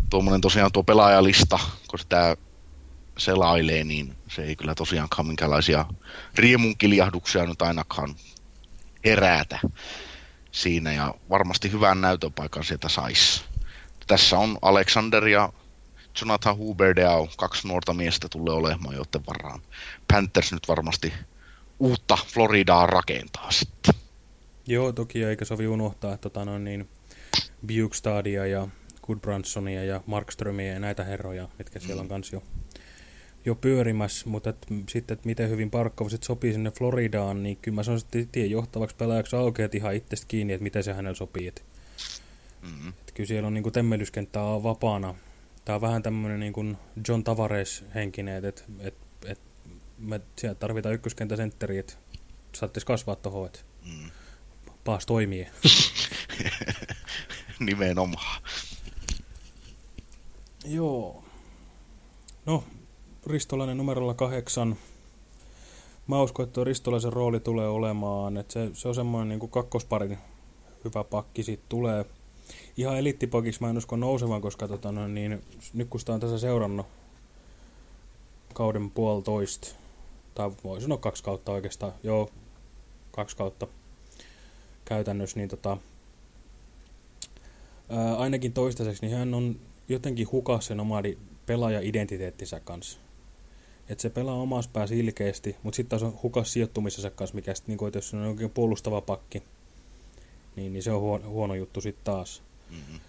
Speaker 2: tuommoinen tosiaan tuo pelaajalista, kun sitä selailee, niin se ei kyllä tosiaankaan minkälaisia riemunkiljahduksia nyt ainakaan herätä siinä ja varmasti hyvän näytöpaikan sieltä saisi. Tässä on Alexander ja Jonathan Huberdeau, kaksi nuorta miestä tulee olemaan, joten varaan Panthers nyt varmasti uutta Floridaa rakentaa sitten.
Speaker 1: Joo, toki eikä sovi unohtaa, että tota, no, niin Bukestadia ja Goodbransonia ja Markströmiä ja näitä herroja, mitkä siellä on kans jo, jo pyörimässä, mutta et, sitten, että miten hyvin Parkkoviset sopii sinne Floridaan, niin kyllä mä sanoisin, että tien johtavaksi pelaajaksi aukeat ihan itsestä kiinni, että miten se hänellä sopii. Et, mm-hmm. et kyllä siellä on niin kuin temmelyskenttää vapaana. Tämä on vähän tämmöinen niin kuin John Tavares-henkinen, että et, et, et me sieltä tarvitaan ykköskentäsentteriä, että saattaisi kasvaa tuohon, että mm. paas toimii.
Speaker 2: Nimenomaan.
Speaker 1: Joo. No, Ristolainen numerolla kahdeksan. Mä uskon, että Ristolaisen rooli tulee olemaan, että se, se on semmoinen niin kuin kakkosparin hyvä pakki siitä tulee. Ihan eliittipakiksi mä en usko nousevan, koska tota, no, niin, nyt kun sitä on tässä seurannut kauden puolitoista, tai voi sanoa kaksi kautta oikeastaan, joo, kaksi kautta käytännössä, niin tota, ää, ainakin toistaiseksi, niin hän on jotenkin hukas sen omadi pelaaja-identiteettinsä kanssa. Että se pelaa omassa päässä ilkeästi, mutta sitten taas on hukas sijoittumisessa kanssa, mikä sitten, niin jos on oikein puolustava pakki, niin, niin se on huono, huono juttu sitten taas. Mm-hmm.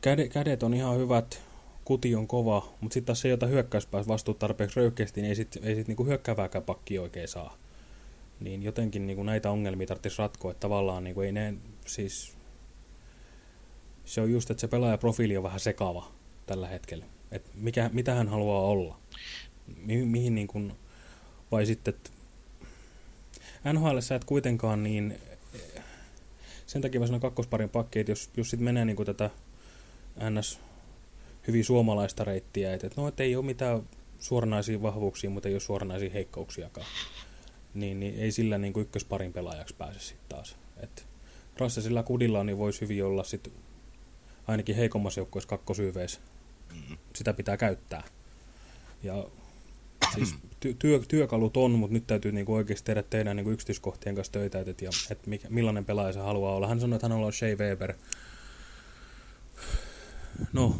Speaker 1: Käde, kädet on ihan hyvät, kuti on kova, mutta sitten taas se, jota hyökkäyspäässä vastuu tarpeeksi röyhkeästi, niin ei sitten ei sit niinku hyökkäävääkään pakki oikein saa. Niin jotenkin niinku näitä ongelmia tarvitsisi ratkoa, että tavallaan niinku ei ne, siis se on just, että se pelaajaprofiili on vähän sekava tällä hetkellä. Että mikä, mitä hän haluaa olla. Mi mihin niin kuin, vai sitten, että NHL sä et kuitenkaan niin, sen takia mä sanon kakkosparin pakki, että jos, jos sitten menee niin kuin tätä NS hyvin suomalaista reittiä, että, että no, että ei ole mitään suoranaisia vahvuuksia, mutta ei ole suoranaisia heikkouksiakaan, niin, niin ei sillä niin kuin ykkösparin pelaajaksi pääse sitten taas. Että Rassesilla kudilla niin voisi hyvin olla sitten ainakin heikommassa joukkueessa kakkosyyveessä. Mm. Sitä pitää käyttää. Ja siis ty työ, työkalut on, mutta nyt täytyy niinku oikeasti tehdä teidän niinku yksityiskohtien kanssa töitä, et, ja, et mikä, millainen pelaaja se haluaa olla. Hän sanoi, että hän on Shea Weber. No,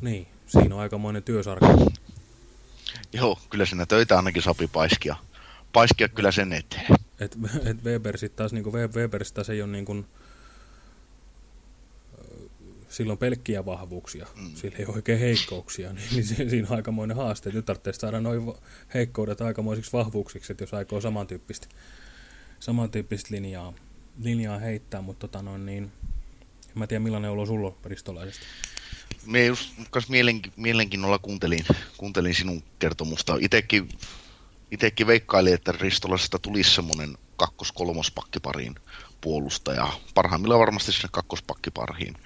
Speaker 1: niin, siinä on aikamoinen työsarka.
Speaker 2: Joo, kyllä siinä töitä ainakin sopii paiskia. Paiskia kyllä sen eteen.
Speaker 1: Et, et Weber sitten taas, niinku Weber taas ei ole niinku, sillä on pelkkiä vahvuuksia, mm. sillä ei ole oikein heikkouksia, niin, niin se, siinä on aikamoinen haaste. Nyt tarvitsee saada noin heikkoudet aikamoisiksi vahvuuksiksi, että jos aikoo samantyyppistä, samantyyppistä linjaa, linjaa heittää, mutta tota noin, niin, en mä tiedä millainen olo sulla on ristolaisesta.
Speaker 2: Me just kas mielenki, mielenkiinnolla kuuntelin, kuuntelin sinun kertomusta. Itekin, itekin veikkailin, että Ristolaisesta tulisi semmoinen kakkos-kolmospakkiparin puolustaja. Parhaimmillaan varmasti sinne kakkospakkiparhiin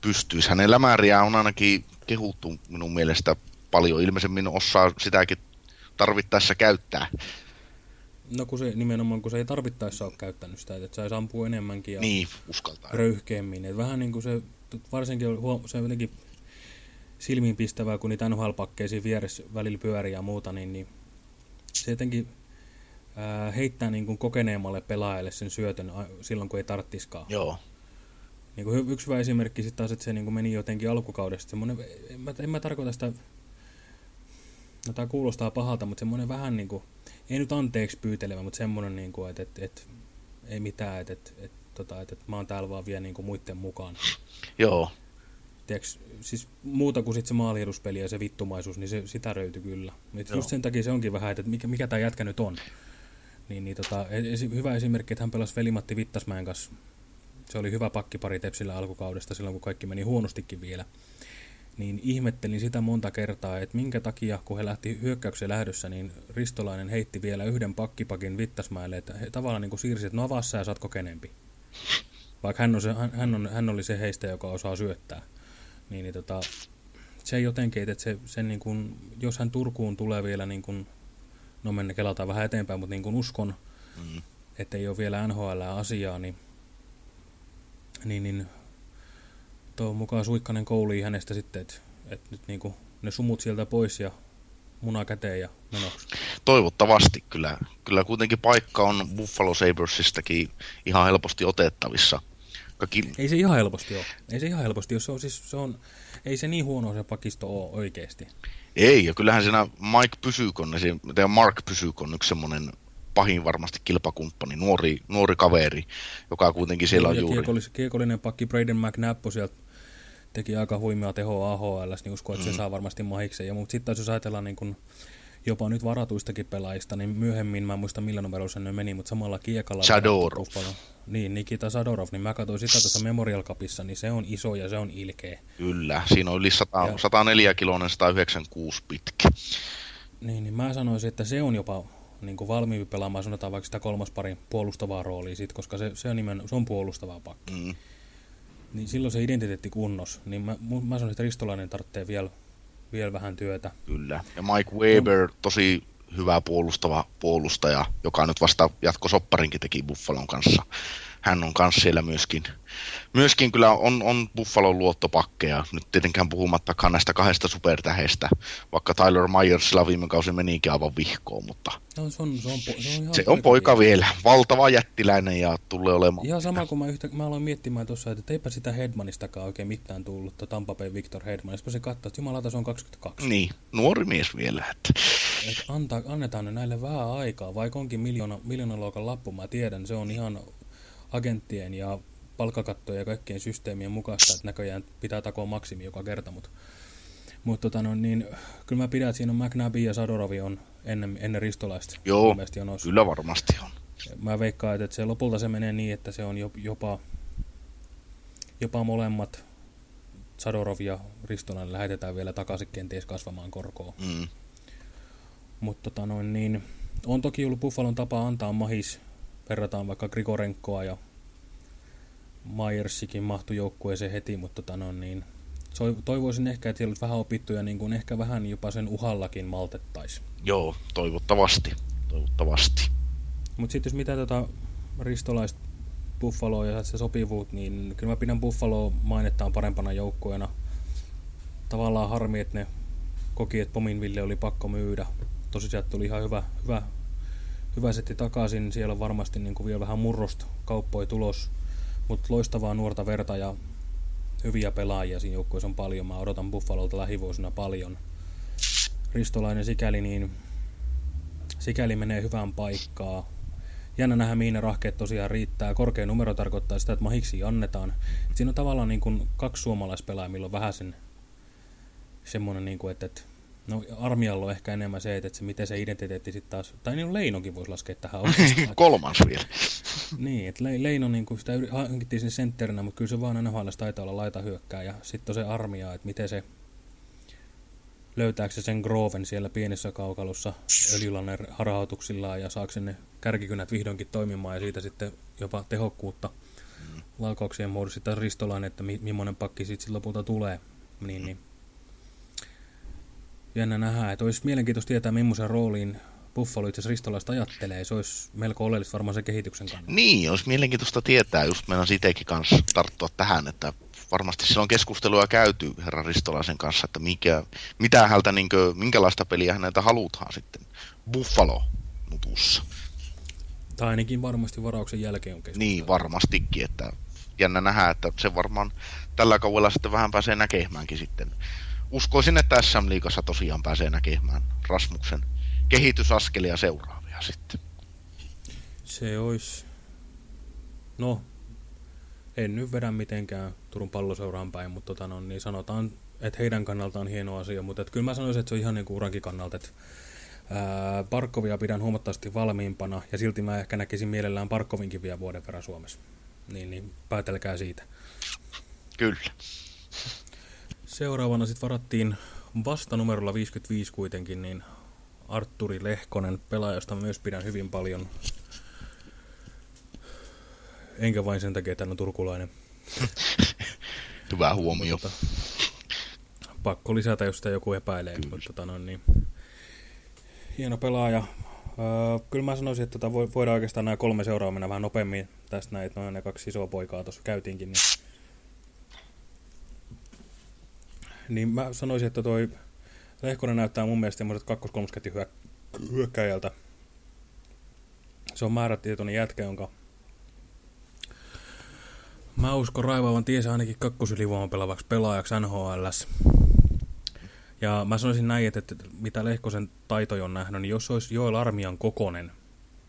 Speaker 2: pystyisi. Hänen lämääriä on ainakin kehuttu minun mielestä paljon. Ilmeisemmin osaa sitäkin tarvittaessa käyttää.
Speaker 1: No kun se nimenomaan, kun se ei tarvittaessa ole käyttänyt sitä, että saisi ampua enemmänkin ja
Speaker 2: niin, uskaltaa.
Speaker 1: röyhkeämmin. Että vähän niin kuin se, varsinkin se on jotenkin silmiinpistävää, kun niitä nhl siinä vieressä välillä pyörii ja muuta, niin, niin se jotenkin ää, heittää niin kuin kokeneemmalle pelaajalle sen syötön silloin, kun ei tarttiskaan.
Speaker 2: Joo.
Speaker 1: Niin kuin yksi hyvä esimerkki sitten taas, että se niin kuin meni jotenkin alkukaudesta. Semmoinen, en, mä, en mä tarkoita sitä No tää kuulostaa pahalta, mutta semmoinen vähän niinku, ei nyt anteeksi pyytelevä, mutta semmoinen niinku, että et, et, ei mitään, että et, et, tota, et, et mä oon täällä vaan vielä niinku muiden mukaan.
Speaker 2: Joo.
Speaker 1: Tiedätkö, siis muuta kuin sit se maalihduspeli ja se vittumaisuus, niin se, sitä löytyi kyllä. Et just sen takia se onkin vähän, että mikä, mikä tämä jätkä nyt on. Niin, niin tota, esi hyvä esimerkki, että hän pelasi Velimatti Vittasmäen kanssa. Se oli hyvä pakkipari Tepsillä alkukaudesta silloin, kun kaikki meni huonostikin vielä. Niin ihmettelin sitä monta kertaa, että minkä takia, kun he lähti hyökkäyksen lähdössä, niin Ristolainen heitti vielä yhden pakkipakin Vittasmäelle, että he tavallaan niin kuin siirsi, että no avaa sä ja saat kokeneempi. Vaikka hän, on se, hän, on, hän oli se heistä, joka osaa syöttää. Niin, niin tota, se jotenkin, että se, se niin kuin, jos hän Turkuun tulee vielä niin kuin, no mennä kelataan vähän eteenpäin, mutta niin kuin uskon, mm. että ei ole vielä NHL-asiaa, niin, niin, niin tuon mukaan Suikkanen koulii hänestä sitten, että, että nyt niin kuin ne sumut sieltä pois ja muna käteen ja menoksi.
Speaker 2: Toivottavasti kyllä. Kyllä kuitenkin paikka on Buffalo Sabersistakin ihan helposti otettavissa.
Speaker 1: Kaikki... Ei se ihan helposti ole. Ei se ihan helposti ole. Se on, siis, se on, ei se niin huono se pakisto ole oikeasti.
Speaker 2: Ei, ja kyllähän siinä Mike Pysykon, ja Mark Pysykon yksi semmoinen pahin varmasti kilpakumppani, nuori, nuori kaveri, joka kuitenkin siellä ja on juuri.
Speaker 1: Kiekollis, kiekollinen pakki Braden McNappo sieltä teki aika huimia tehoa AHL, niin uskon, että mm. se saa varmasti mahikseen. Mutta sitten jos ajatellaan niin kun jopa nyt varatuistakin pelaajista, niin myöhemmin, mä en muista millä numerossa ne meni, mutta samalla kiekalla...
Speaker 2: Sadorov.
Speaker 1: Niin, Nikita Sadorov, niin mä katsoin sitä tuossa Memorial Cupissa, niin se on iso ja se on ilkeä.
Speaker 2: Kyllä, siinä on yli 100, ja... 104 kiloinen, 196 pitkä.
Speaker 1: Niin, niin mä sanoisin, että se on jopa niin kuin valmiimpi pelaamaan, sanotaan vaikka sitä kolmas parin puolustavaa roolia, sit, koska se, se, on nimen, se on puolustavaa pakki. Mm. Niin silloin se identiteetti kunnos, niin mä, mä sanoisin, että Ristolainen tarvitsee vielä, vielä vähän työtä.
Speaker 2: Kyllä, ja Mike Weber, tosi hyvä puolustava puolustaja, joka nyt vasta jatkosopparinkin teki Buffalon kanssa hän on kanssa siellä myöskin. Myöskin kyllä on, on Buffalon luottopakkeja, nyt tietenkään puhumattakaan näistä kahdesta supertähestä, vaikka Tyler Myersilla viime kausi menikin aivan vihkoon, mutta
Speaker 1: no, se on, se on, po, se on,
Speaker 2: se on poika vielä. vielä, valtava jättiläinen ja tulee olemaan.
Speaker 1: Ihan sama kuin mä, yhtä, mä aloin miettimään tuossa, että eipä sitä Hedmanistakaan oikein mitään tullut, Tampa Bay Victor Hedman, sitten se katsoo, että jumalata se on 22.
Speaker 2: Niin, nuori mies vielä. Että.
Speaker 1: Et antaa, annetaan ne näille vähän aikaa, vaikka onkin miljoona, miljoonan luokan lappu, mä tiedän, se on ihan agenttien ja palkkakattojen ja kaikkien systeemien mukaista, että näköjään pitää takoa maksimi joka kerta, mutta mut tota no, niin, kyllä mä pidän, että siinä on McNaby ja Sadorovi on ennen, ennen ristolaista.
Speaker 2: Joo, kyllä varmasti on.
Speaker 1: Mä veikkaan, että se lopulta se menee niin, että se on jopa, jopa molemmat Sadorov ja Ristolainen lähetetään vielä takaisin kenties kasvamaan korkoa. Mm. Mutta tota noin, niin, on toki ollut Buffalon tapa antaa mahis verrataan vaikka Grigorenkoa ja Myersikin mahtui joukkueeseen heti, mutta tota no, niin, toivoisin ehkä, että siellä olisi vähän opittuja, niin kuin ehkä vähän jopa sen uhallakin maltettaisi.
Speaker 2: Joo, toivottavasti. Toivottavasti.
Speaker 1: Mutta sitten jos mitä tota ristolaista Buffaloa ja se sopivuut, niin kyllä mä pidän Buffalo mainettaan parempana joukkueena. Tavallaan harmi, että ne koki, että Pominville oli pakko myydä. Tosi sieltä tuli ihan hyvä, hyvä hyvä setti takaisin. Siellä on varmasti niin kuin vielä vähän murrosta kauppoi tulos, mutta loistavaa nuorta verta ja hyviä pelaajia siinä joukkueessa on paljon. Mä odotan Buffalolta lähivuosina paljon. Ristolainen sikäli, niin sikäli menee hyvään paikkaa. Jännä nähdä, mihin rahkeet tosiaan riittää. Korkea numero tarkoittaa sitä, että mahiksi annetaan. Siinä on tavallaan niin kuin kaksi suomalaispelaajia, milloin vähän sen semmoinen, niin kuin, että, että No armialla on ehkä enemmän se, että se, miten se identiteetti sitten taas, tai niin Leinokin voisi laskea tähän
Speaker 2: oikeastaan. Kolmas vielä.
Speaker 1: niin, että Le, Leino niin sitä hankittiin sen sentterinä, mutta kyllä se vaan NHL taitaa olla laita hyökkää. Ja sitten se armia, että miten se, löytääkö se sen Groven siellä pienessä kaukalossa öljylannen harhautuksillaan ja saako ne kärkikynät vihdoinkin toimimaan ja siitä sitten jopa tehokkuutta mm. laukauksien muodossa sitten ristolainen, että mi millainen pakki sitten lopulta tulee. Niin, niin jännä nähdä, että olisi mielenkiintoista tietää, millaisen rooliin Buffalo itse asiassa ristolaista ajattelee. Se olisi melko oleellista varmaan sen kehityksen kannalta.
Speaker 2: Niin, olisi mielenkiintoista tietää, just meidän itsekin kanssa tarttua tähän, että varmasti silloin keskustelua käyty herran Ristolaisen kanssa, että mikä, mitä häntä, niin kuin, minkälaista peliä häneltä halutaan sitten Buffalo-nutussa.
Speaker 1: Tai ainakin varmasti varauksen jälkeen on keskustelua.
Speaker 2: Niin, varmastikin, että jännä nähdä, että se varmaan tällä kaudella sitten vähän pääsee näkemäänkin sitten uskoisin, että SM-liigassa tosiaan pääsee näkemään Rasmuksen kehitysaskelia seuraavia sitten.
Speaker 1: Se olisi... No, en nyt vedä mitenkään Turun palloseuraan päin, mutta tota, no, niin sanotaan, että heidän kannaltaan hieno asia, mutta et kyllä mä sanoisin, että se on ihan niin kuin urankin kannalta, että ää, Parkkovia pidän huomattavasti valmiimpana, ja silti mä ehkä näkisin mielellään Parkkovinkin vielä vuoden verran Suomessa. Niin, niin päätelkää siitä.
Speaker 2: Kyllä.
Speaker 1: Seuraavana sitten varattiin vasta numerolla 55 kuitenkin, niin Arturi Lehkonen, pelaajasta myös pidän hyvin paljon. Enkä vain sen takia, että hän on turkulainen.
Speaker 2: Hyvä huomio.
Speaker 1: Mutta, pakko lisätä, jos sitä joku epäilee. Kyllä. Mutta, tota, no, niin. Hieno pelaaja. Öö, kyllä mä sanoisin, että tota, voidaan oikeastaan nämä kolme seuraavaa mennä vähän nopeammin tästä näin, että ne kaksi isoa poikaa tuossa käytiinkin. Niin, niin mä sanoisin, että toi Lehkonen näyttää mun mielestä semmoiset kakkos-kolmoskettin hyö, hyökkäjältä. Se on määrätietoinen jätkä, jonka mä uskon raivaavan tiesä ainakin kakkosylivoiman pelaavaksi pelaajaksi NHLS. Ja mä sanoisin näin, että, että mitä Lehkosen taitoja on nähnyt, niin jos olisi Joel Armian kokonen,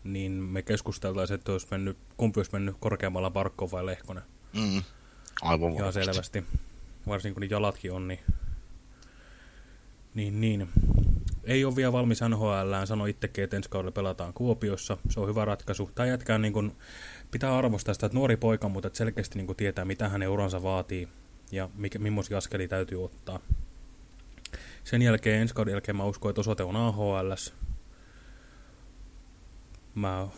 Speaker 1: niin me keskusteltaisiin, että olisi mennyt, kumpi olisi mennyt korkeammalla Barkko vai Lehkonen.
Speaker 2: Mm. Aivan
Speaker 1: Ihan selvästi. Varsinkin kun jalatkin on, niin niin, niin. Ei ole vielä valmis NHL, sano itsekin, että ensi kaudella pelataan Kuopiossa. Se on hyvä ratkaisu. Tämä jätkää niin kuin, pitää arvostaa sitä, että nuori poika, mutta selkeästi niin kuin tietää, mitä hänen uransa vaatii ja mikä, millaisia askeli täytyy ottaa. Sen jälkeen, ensi kauden jälkeen mä uskon, että osoite on AHL. Mä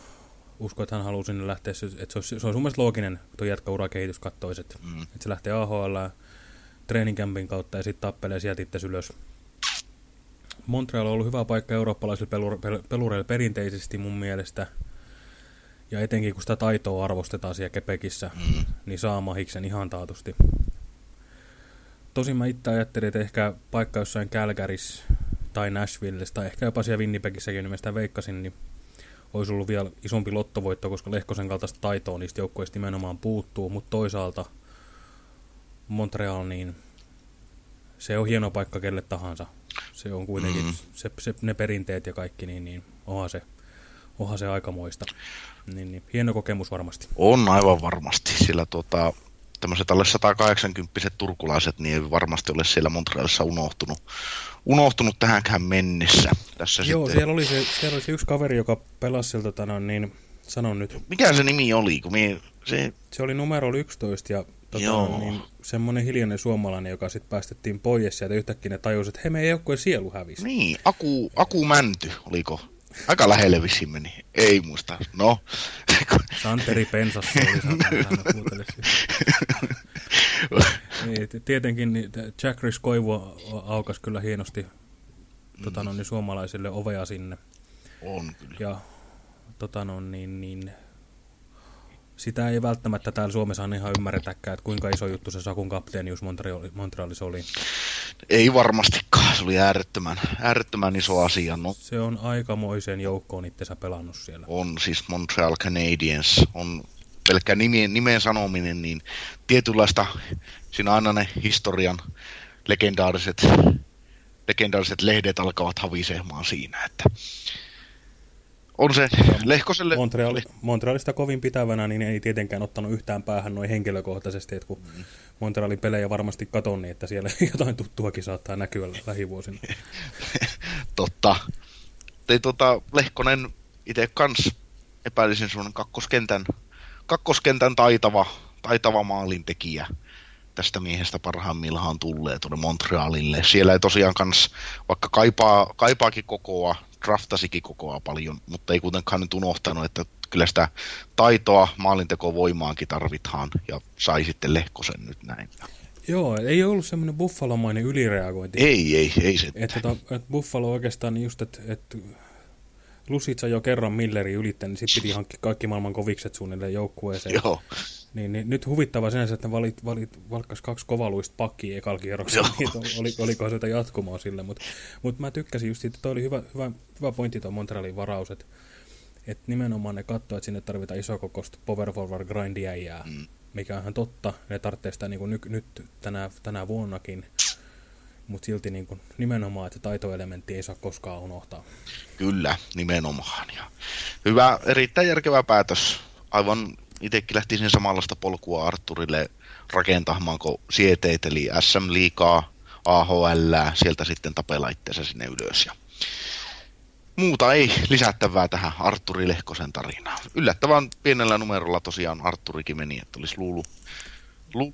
Speaker 1: uskon, että hän haluaa sinne lähteä, että se olisi, se olisi mun mielestä looginen, tuo urakehitys kattoisi, että, mm. että se lähtee AHL treeninkämpin kautta ja sitten tappelee sieltä itse ylös Montreal on ollut hyvä paikka eurooppalaisille pelureille perinteisesti mun mielestä. Ja etenkin kun sitä taitoa arvostetaan siellä Kepekissä, mm. niin saa mahiksen ihan taatusti. Tosin mä itse ajattelin, että ehkä paikka jossain Calgaryssä tai Nashvillessä tai ehkä jopa siellä Winnipegissäkin, niin mä veikkasin, niin olisi ollut vielä isompi lottovoitto, koska Lehkosen kaltaista taitoa niistä joukkoista nimenomaan puuttuu, mutta toisaalta Montreal, niin se on hieno paikka kelle tahansa se on kuitenkin, mm. se, se, ne perinteet ja kaikki, niin, niin onhan se, onhan se aikamoista. Niin, niin, hieno kokemus varmasti.
Speaker 2: On aivan varmasti, sillä tota, tämmöiset alle 180 turkulaiset niin ei varmasti ole siellä Montrealissa unohtunut, unohtunut tähänkään mennessä. Tässä
Speaker 1: Joo,
Speaker 2: sitten...
Speaker 1: siellä, oli se, siellä oli se yksi kaveri, joka pelasi sieltä, tota niin sanon nyt.
Speaker 2: Mikä se nimi oli? Kun mie, se...
Speaker 1: se oli numero 11 ja tota, niin, semmoinen hiljainen suomalainen, joka sitten päästettiin pois ja yhtäkkiä ne tajusivat, että he meidän joukkueen sielu hävisi.
Speaker 2: Niin, Aku, Aku Mänty, oliko? Aika lähelle vissiin meni. Ei muista. No.
Speaker 1: Santeri Pensassa oli niin, Tietenkin niin Jack Rhys Koivu aukas kyllä hienosti tota, no, niin, suomalaisille ovea sinne.
Speaker 2: On kyllä.
Speaker 1: Ja tota, no, niin, niin, sitä ei välttämättä täällä Suomessa ihan ymmärretäkään, että kuinka iso juttu se Sakun kapteenius Montrealissa oli.
Speaker 2: Ei varmastikaan, se oli äärettömän, äärettömän iso asia. No,
Speaker 1: se on aikamoisen joukkoon itsensä pelannut siellä.
Speaker 2: On siis Montreal Canadiens, on pelkkä nimien, nimen sanominen, niin tietynlaista, siinä aina ne historian legendaariset, legendaariset lehdet alkavat havisemaan siinä, että on se Lehkoselle...
Speaker 1: Montreal, Montrealista kovin pitävänä, niin ei tietenkään ottanut yhtään päähän noin henkilökohtaisesti, että kun mm. Montrealin pelejä varmasti katon, niin että siellä jotain tuttuakin saattaa näkyä lähivuosina.
Speaker 2: Totta. Tei tota, Lehkonen itse kans epäilisin sun kakkoskentän, kakkoskentän taitava, taitava maalintekijä tästä miehestä parhaimmillaan tulee tuonne Montrealille. Siellä ei tosiaan kans, vaikka kaipaa, kaipaakin kokoa, draftasikin kokoa paljon, mutta ei kuitenkaan nyt unohtanut, että kyllä sitä taitoa maalintekovoimaankin tarvitaan ja sai sitten Lehkosen nyt näin.
Speaker 1: Joo, ei ollut semmoinen buffalomainen ylireagointi.
Speaker 2: Ei, ei, ei se.
Speaker 1: Että, että, että Buffalo oikeastaan just, että, että Lusitsa jo kerran Milleri ylittänyt, niin sitten piti hankkia kaikki maailman kovikset suunnilleen joukkueeseen.
Speaker 2: Joo.
Speaker 1: Niin, niin, nyt huvittava sinänsä, että valit, valit valkkas kaksi kovaluista pakkia ekalla kierroksella. Niin, oli, oliko se jatkumoa sille, mutta mut mä tykkäsin just siitä, että toi oli hyvä, hyvä, hyvä pointti tuo Montrealin varaus, että et nimenomaan ne katsoo, että sinne tarvitaan isokokoista power forward grindiäjää, mm. mikä on ihan totta. Ne tarvitsee sitä niin nyt, nyt tänä, tänä vuonnakin. Mutta silti niin kuin, nimenomaan, että taitoelementti ei saa koskaan unohtaa.
Speaker 2: Kyllä, nimenomaan. Ja hyvä, erittäin järkevä päätös. Aivan itsekin lähtisin samanlaista polkua Arturille rakentamaan, kun sieteet, eli SM Liikaa, AHL, sieltä sitten tapella itseensä sinne ylös. Ja muuta ei lisättävää tähän Arturi Lehkosen tarinaan. Yllättävän pienellä numerolla tosiaan Arturikin meni, että olisi luulu, luulu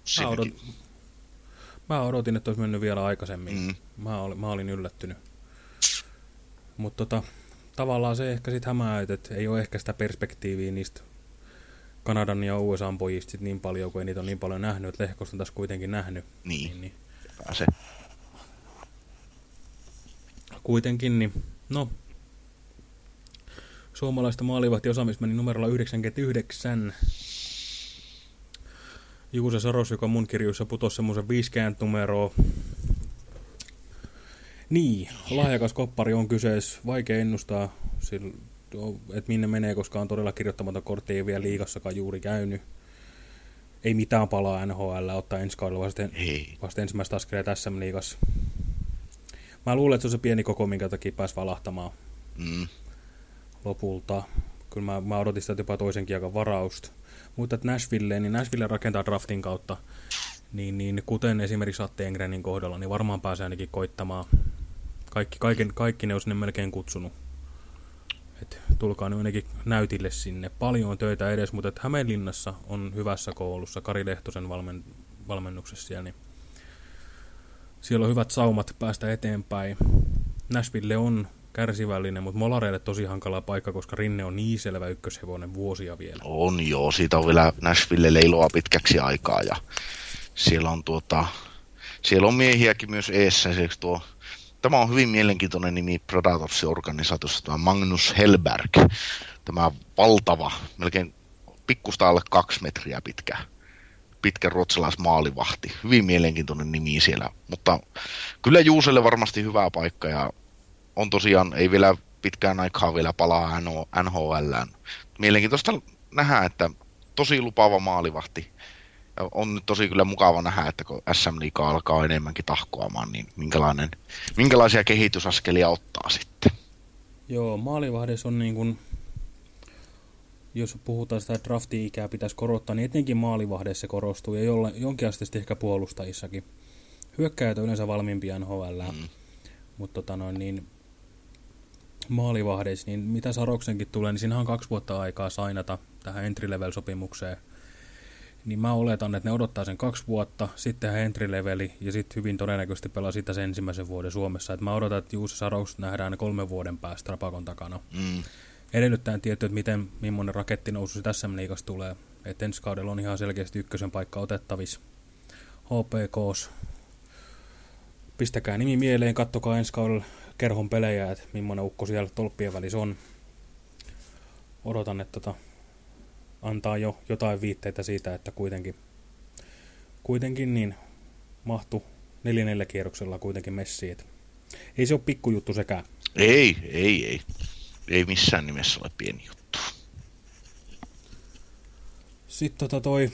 Speaker 1: mä, odot, mä odotin, että olisi mennyt vielä aikaisemmin. Mm. Mä, olin, mä olin yllättynyt. Mutta tota, tavallaan se ehkä sitten hämää, että ei ole ehkä sitä perspektiiviä niistä Kanadan ja USA pojista sit niin paljon, kun ei niitä ole niin paljon nähnyt, että Lehkosta on tässä kuitenkin nähnyt.
Speaker 2: Niin, niin, niin. pääse.
Speaker 1: Kuitenkin, niin no, suomalaista osaamista meni numerolla 99. Juuse Saros, joka mun kirjuissa putosi semmoisen 50 numeroa. Niin, lahjakas koppari on kyseessä. Vaikea ennustaa, että minne menee, koska on todella kirjoittamaton kortti, ei vielä liigassakaan juuri käynyt. Ei mitään palaa NHL ottaa ensi kaudella vasta, vasta ensimmäistä askeleja tässä liigassa. Mä luulen, että se on se pieni koko, minkä takia pääsi valahtamaan. Mm lopulta. Kyllä mä, mä odotin sitä jopa toisen kiekan varausta. Mutta Nashville, niin Nashville rakentaa draftin kautta, niin, niin kuten esimerkiksi Atte Engrenin kohdalla, niin varmaan pääsee ainakin koittamaan. Kaikki, kaiken, kaikki ne on sinne melkein kutsunut. Et tulkaa nyt ainakin näytille sinne. Paljon on töitä edes, mutta että Hämeenlinnassa on hyvässä koulussa, Kari Lehtosen valmen, valmennuksessa siellä, niin siellä on hyvät saumat päästä eteenpäin. Nashville on kärsivällinen, mutta Molareille tosi hankala paikka, koska Rinne on niin selvä ykköshevonen vuosia vielä.
Speaker 2: On joo, siitä on vielä Nashville leiloa pitkäksi aikaa ja siellä on, tuota, siellä on miehiäkin myös eessä. Tuo, tämä on hyvin mielenkiintoinen nimi Predatorsin organisaatiossa, tämä Magnus Helberg. Tämä valtava, melkein pikkusta alle kaksi metriä pitkä pitkä ruotsalaismaalivahti. Hyvin mielenkiintoinen nimi siellä, mutta kyllä Juuselle varmasti hyvä paikka ja on tosiaan, ei vielä pitkään aikaa vielä palaa NHL. Mielenkiintoista nähdä, että tosi lupaava maalivahti. Ja on nyt tosi kyllä mukava nähdä, että kun SM Liiga alkaa enemmänkin tahkoamaan, niin minkälainen, minkälaisia kehitysaskelia ottaa sitten.
Speaker 1: Joo, maalivahdessa on niin kuin, jos puhutaan sitä drafti-ikää pitäisi korottaa, niin etenkin maalivahdessa korostuu ja jolla, jonkinasteisesti ehkä puolustajissakin. Hyökkäjät on yleensä valmiimpia NHL, mm. mutta tota noin, niin maalivahdeissa, niin mitä Saroksenkin tulee, niin siinä on kaksi vuotta aikaa sainata tähän entry-level-sopimukseen. Niin mä oletan, että ne odottaa sen kaksi vuotta, sitten tehdään entry-leveli ja sitten hyvin todennäköisesti pelaa sitä sen ensimmäisen vuoden Suomessa. Et mä odotan, että Juuse Saroks nähdään kolmen vuoden päästä Rapakon takana. Mm. Edellyttäen tietty, että miten, millainen raketti nousu tässä liikassa tulee. Että ensi kaudella on ihan selkeästi ykkösen paikka otettavissa. HPKs. Pistäkää nimi mieleen, kattokaa ensi kaudella kerhon pelejä, että millainen ukko siellä tolppien välissä on. Odotan, että tota, antaa jo jotain viitteitä siitä, että kuitenkin, kuitenkin niin mahtu neljännellä kierroksella kuitenkin messiin. Ei se ole pikkujuttu sekään.
Speaker 2: Ei, ei, ei. Ei missään nimessä ole pieni juttu.
Speaker 1: Sitten tota toi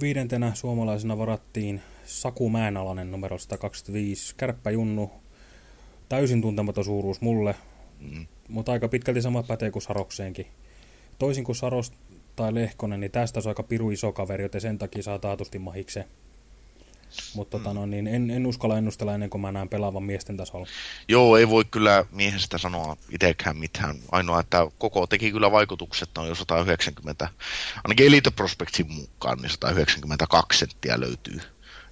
Speaker 1: viidentenä suomalaisena varattiin Saku Mäenalainen numero 125. Kärppäjunnu täysin tuntematon suuruus mulle, mm. mutta aika pitkälti sama pätee kuin Sarokseenkin. Toisin kuin Saros tai Lehkonen, niin tästä on aika piru iso kaveri, joten sen takia saa taatusti mahikse. Mutta tota mm. no, niin en, en uskalla ennustella ennen kuin mä näen pelaavan miesten tasolla.
Speaker 2: Joo, ei voi kyllä miehestä sanoa itsekään mitään. Ainoa, että koko teki kyllä vaikutukset on jo 190, ainakin Elite Prospectsin mukaan, niin 192 senttiä löytyy.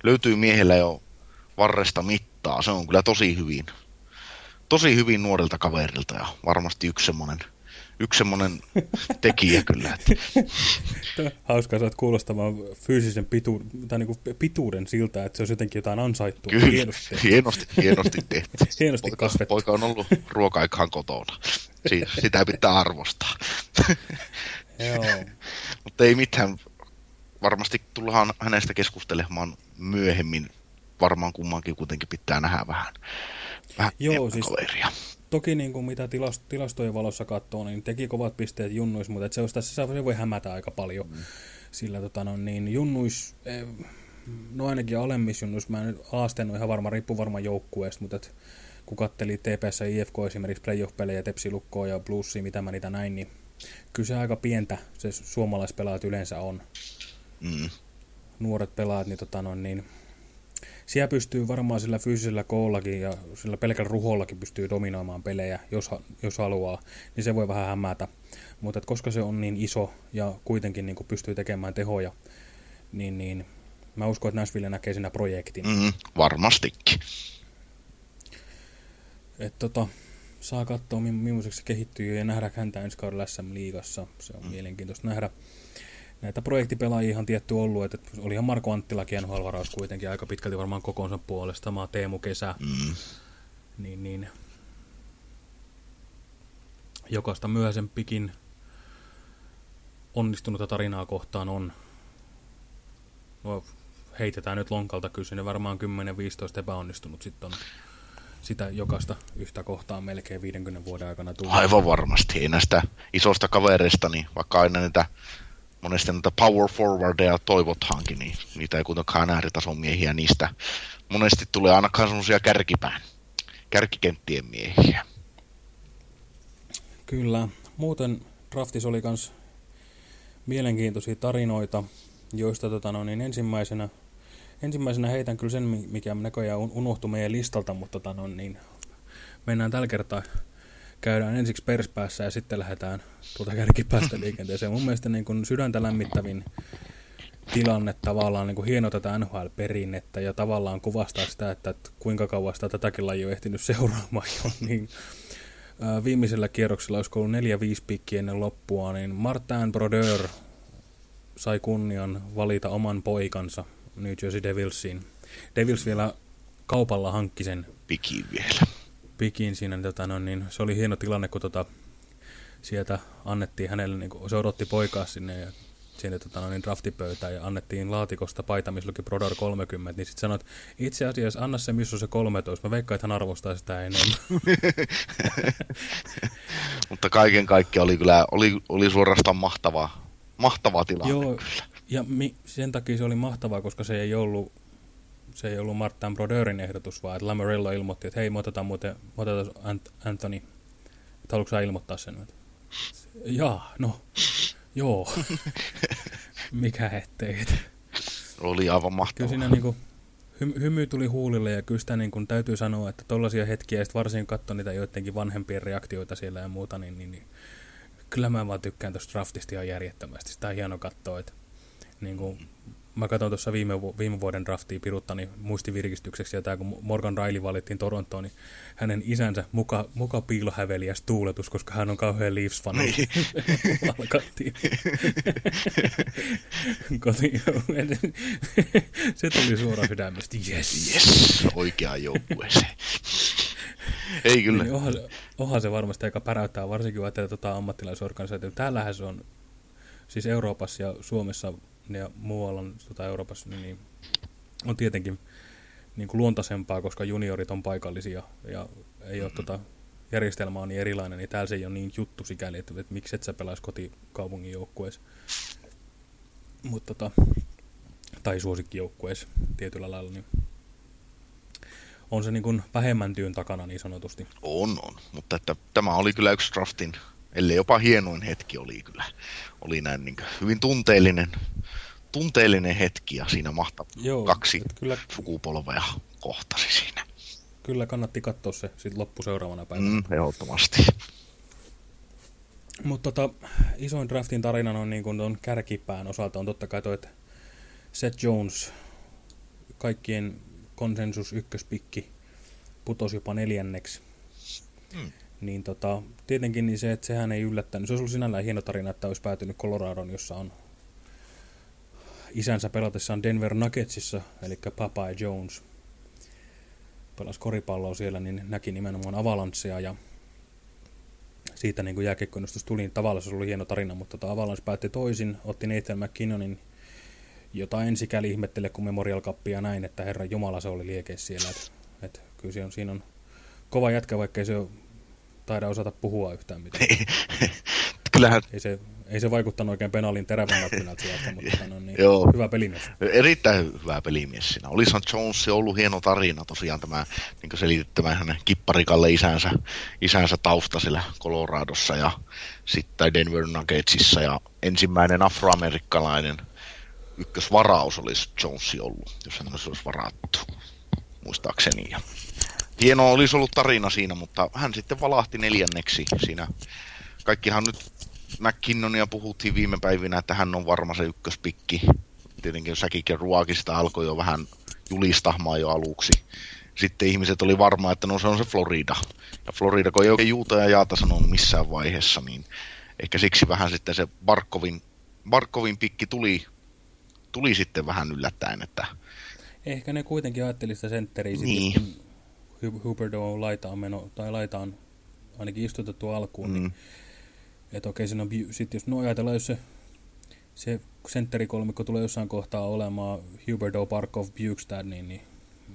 Speaker 2: Löytyy miehellä jo varresta mittaa, se on kyllä tosi hyvin tosi hyvin nuorilta kaverilta ja varmasti yksi semmoinen yksi semmoinen tekijä kyllä. Että.
Speaker 1: Hauskaa saat kuulostamaan fyysisen pitu, tai niin kuin pituuden siltä, että se olisi jotenkin jotain ansaittua.
Speaker 2: Kyllä, hienosti. Hienosti, hienosti tehty.
Speaker 1: hienosti poika, kasvettu.
Speaker 2: Poika on ollut ruoka-aikaan kotona. Si, sitä pitää arvostaa.
Speaker 1: Joo.
Speaker 2: Mutta ei mitään. Varmasti tullaan hänestä keskustelemaan myöhemmin. Varmaan kummankin kuitenkin pitää nähdä vähän vähän Joo, siis kaveria.
Speaker 1: Toki niin kuin mitä tilast, tilastojen valossa katsoo, niin teki kovat pisteet junnuis, mutta se, olisi tässä, se voi hämätä aika paljon. Mm. Sillä tota, no, niin, junnuis, eh, no ainakin alemmissa mä en aasteen ole ihan varma, riippuu varmaan joukkueesta, mutta et, kun katteli TPS ja IFK esimerkiksi playoff-pelejä, Tepsi Lukkoa ja Bluesia, mitä mä niitä näin, niin kyllä se aika pientä se suomalaispelaajat yleensä on. Mm. Nuoret pelaajat, niin, tota noin, niin siellä pystyy varmaan sillä fyysisellä koollakin ja sillä pelkällä ruhollakin pystyy dominoimaan pelejä, jos, jos haluaa, niin se voi vähän hämätä. Mutta koska se on niin iso ja kuitenkin niin pystyy tekemään tehoja, niin, niin mä uskon, että Nashville näkee siinä projektin.
Speaker 2: Mm, varmastikin.
Speaker 1: Et tota, saa katsoa, millaiseksi se kehittyy ja nähdä häntä ensi kaudella SM-liigassa. Se on mm. mielenkiintoista nähdä. Näitä projektipelaajia ihan tietty ollut, että olihan Marko Anttilakin nhl kuitenkin aika pitkälti varmaan kokonsa puolesta, maa Teemu Kesä. Mm. Niin, niin jokaista myöhäisempikin onnistunutta tarinaa kohtaan on. No, heitetään nyt lonkalta kysyn, niin varmaan 10-15 epäonnistunut sitten on sitä jokaista yhtä kohtaa melkein 50 vuoden aikana
Speaker 2: tullut. Aivan varmasti, ei näistä isosta kavereista, niin vaikka aina niitä monesti näitä power forwardeja toivothaankin, niin niitä ei kuitenkaan ääritason miehiä niistä. Monesti tulee ainakaan semmoisia kärkipään, kärkikenttien miehiä.
Speaker 1: Kyllä. Muuten draftis oli myös mielenkiintoisia tarinoita, joista tota, no, niin ensimmäisenä, ensimmäisenä heitän kyllä sen, mikä näköjään unohtui meidän listalta, mutta tota, no, niin, mennään tällä kertaa käydään ensiksi perspäässä ja sitten lähdetään tuota kärkipäästä liikenteeseen. Mun mielestä niin kuin sydäntä lämmittävin tilanne tavallaan niin kuin hieno tätä NHL-perinnettä ja tavallaan kuvastaa sitä, että, että kuinka kauan sitä tätäkin lajia on ehtinyt seuraamaan jo, niin viimeisellä kierroksella, olisiko ollut neljä viisi pikkiä ennen loppua, niin Martin Brodeur sai kunnian valita oman poikansa New Jersey Devilsiin. Devils vielä kaupalla hankki sen.
Speaker 2: Pikin vielä.
Speaker 1: Pikin siinä, niin, tota, no, niin se oli hieno tilanne, kun tota, sieltä annettiin hänelle, niin se odotti poikaa sinne ja sinne tota, no, niin draftipöytään ja annettiin laatikosta paita, missä luki Brodor 30, niin sitten sanoit, että itse asiassa anna se, missä on se 13. Mä veikkaan, että hän arvostaa sitä enemmän.
Speaker 2: Mutta kaiken kaikkiaan oli kyllä, oli, oli suorastaan mahtavaa, mahtava tilanne Joo, kyllä.
Speaker 1: ja mi, sen takia se oli mahtavaa, koska se ei ollut se ei ollut Martin Brodeurin ehdotus, vaan että Lamarello ilmoitti, että hei, me otetaan muuten, me otetaan Anthony, että haluatko ilmoittaa sen? Jaa, no, joo, mikä ettei.
Speaker 2: Oli aivan mahtavaa.
Speaker 1: Kyllä siinä niinku, hy, hymy tuli huulille ja kyllä sitä niinku, täytyy sanoa, että tollaisia hetkiä, ja varsin katsoa niitä joidenkin vanhempien reaktioita siellä ja muuta, niin, niin, niin kyllä mä vaan tykkään tuosta draftista ihan järjettömästi. Sitä on hieno katsoa, että niin kuin, mä katson tuossa viime, viime vuoden draftia piruttani muistivirkistykseksi, ja tämä kun Morgan Riley valittiin Torontoon, niin hänen isänsä muka, muka piilohäveliäs tuuletus, koska hän on kauhean Leafs-fani. Niin. Alkattiin. se tuli suoraan sydämestä. Yes.
Speaker 2: yes. Oikeaan joukkueeseen. Ei kyllä. Niin,
Speaker 1: onhan, onhan, se varmasti aika päräyttää, varsinkin kun ajattelee tota ammattilaisorganisaatio. Täällähän se on, siis Euroopassa ja Suomessa ja muualla tota Euroopassa niin, niin on tietenkin niin kuin luontaisempaa, koska juniorit on paikallisia ja ei ole tota, järjestelmä on niin erilainen, niin täällä se ei ole niin juttu sikäli, että, että miksi et sä pelaisi kotikaupungin joukkueessa. Mutta tota, tai suosikkijoukkueessa tietyllä lailla, niin on se niin kuin vähemmän työn takana niin sanotusti.
Speaker 2: On, on. Mutta että tämä oli kyllä yksi draftin, ellei jopa hienoin hetki oli kyllä. Oli näin niin hyvin tunteellinen, tunteellinen hetki ja siinä mahtava Joo, kaksi kyllä, sukupolvea kohtasi siinä.
Speaker 1: Kyllä kannatti katsoa se sitten loppu seuraavana päivänä. Mm,
Speaker 2: ehdottomasti.
Speaker 1: Mutta tota, isoin draftin tarina on niin kuin kärkipään osalta on totta kai toi, että Seth Jones, kaikkien konsensus ykköspikki, putosi jopa neljänneksi. Mm. Niin tota, tietenkin niin se, että sehän ei yllättänyt. Se olisi ollut sinällään hieno tarina, että olisi päätynyt Coloradon, jossa on isänsä pelatessaan Denver Nuggetsissa, eli Papa Jones. Pelasi koripalloa siellä, niin näki nimenomaan Avalancea ja siitä niin jääkiekkoinnostus tuli. Tavallaan se oli hieno tarina, mutta tota Avalanche päätti toisin, otti Nathan McKinnonin, jota ensikäli ihmettele kuin Memorial Cupia näin, että herra Jumala se oli liekeissä siellä. Että, että kyllä se on, siinä on kova jätkä, vaikka se ole taida osata puhua yhtään mitään.
Speaker 2: Kyllähän...
Speaker 1: Ei se, ei se vaikuttanut oikein penaalin terävän sieltä, mutta no, niin,
Speaker 2: Joo.
Speaker 1: hyvä pelimies.
Speaker 2: Erittäin hyvä pelimies siinä. Olisihan Jones ollut hieno tarina tosiaan tämä, niin kuin selitetty hänen kipparikalle isänsä, isänsä tausta siellä Coloradossa ja sitten Denver Nuggetsissa ja ensimmäinen afroamerikkalainen ykkösvaraus olisi Jonesi ollut, jos hän olisi varattu, muistaakseni. Ja hieno olisi ollut tarina siinä, mutta hän sitten valahti neljänneksi siinä. Kaikkihan nyt McKinnonia puhuttiin viime päivinä, että hän on varma se ykköspikki. Tietenkin Säkik ja Ruakista alkoi jo vähän julistamaan jo aluksi. Sitten ihmiset oli varma, että no se on se Florida. Ja Florida, kun ei oikein juuta ja jaata sanonut missään vaiheessa, niin ehkä siksi vähän sitten se Barkovin, Barkovin pikki tuli, tuli sitten vähän yllättäen, että
Speaker 1: Ehkä ne kuitenkin ajatteli sitä sentteriä
Speaker 2: Niin.
Speaker 1: sitten, kun Hu- Huberdeau laitaan meno, tai laitaan ainakin istutettu alkuun, mm. niin
Speaker 2: mm,
Speaker 1: että okei, siinä on, sit jos no ajatellaan, jos se, se sentterikolmikko tulee jossain kohtaa olemaan Huberdeau, Barkov, Bukestad, niin, niin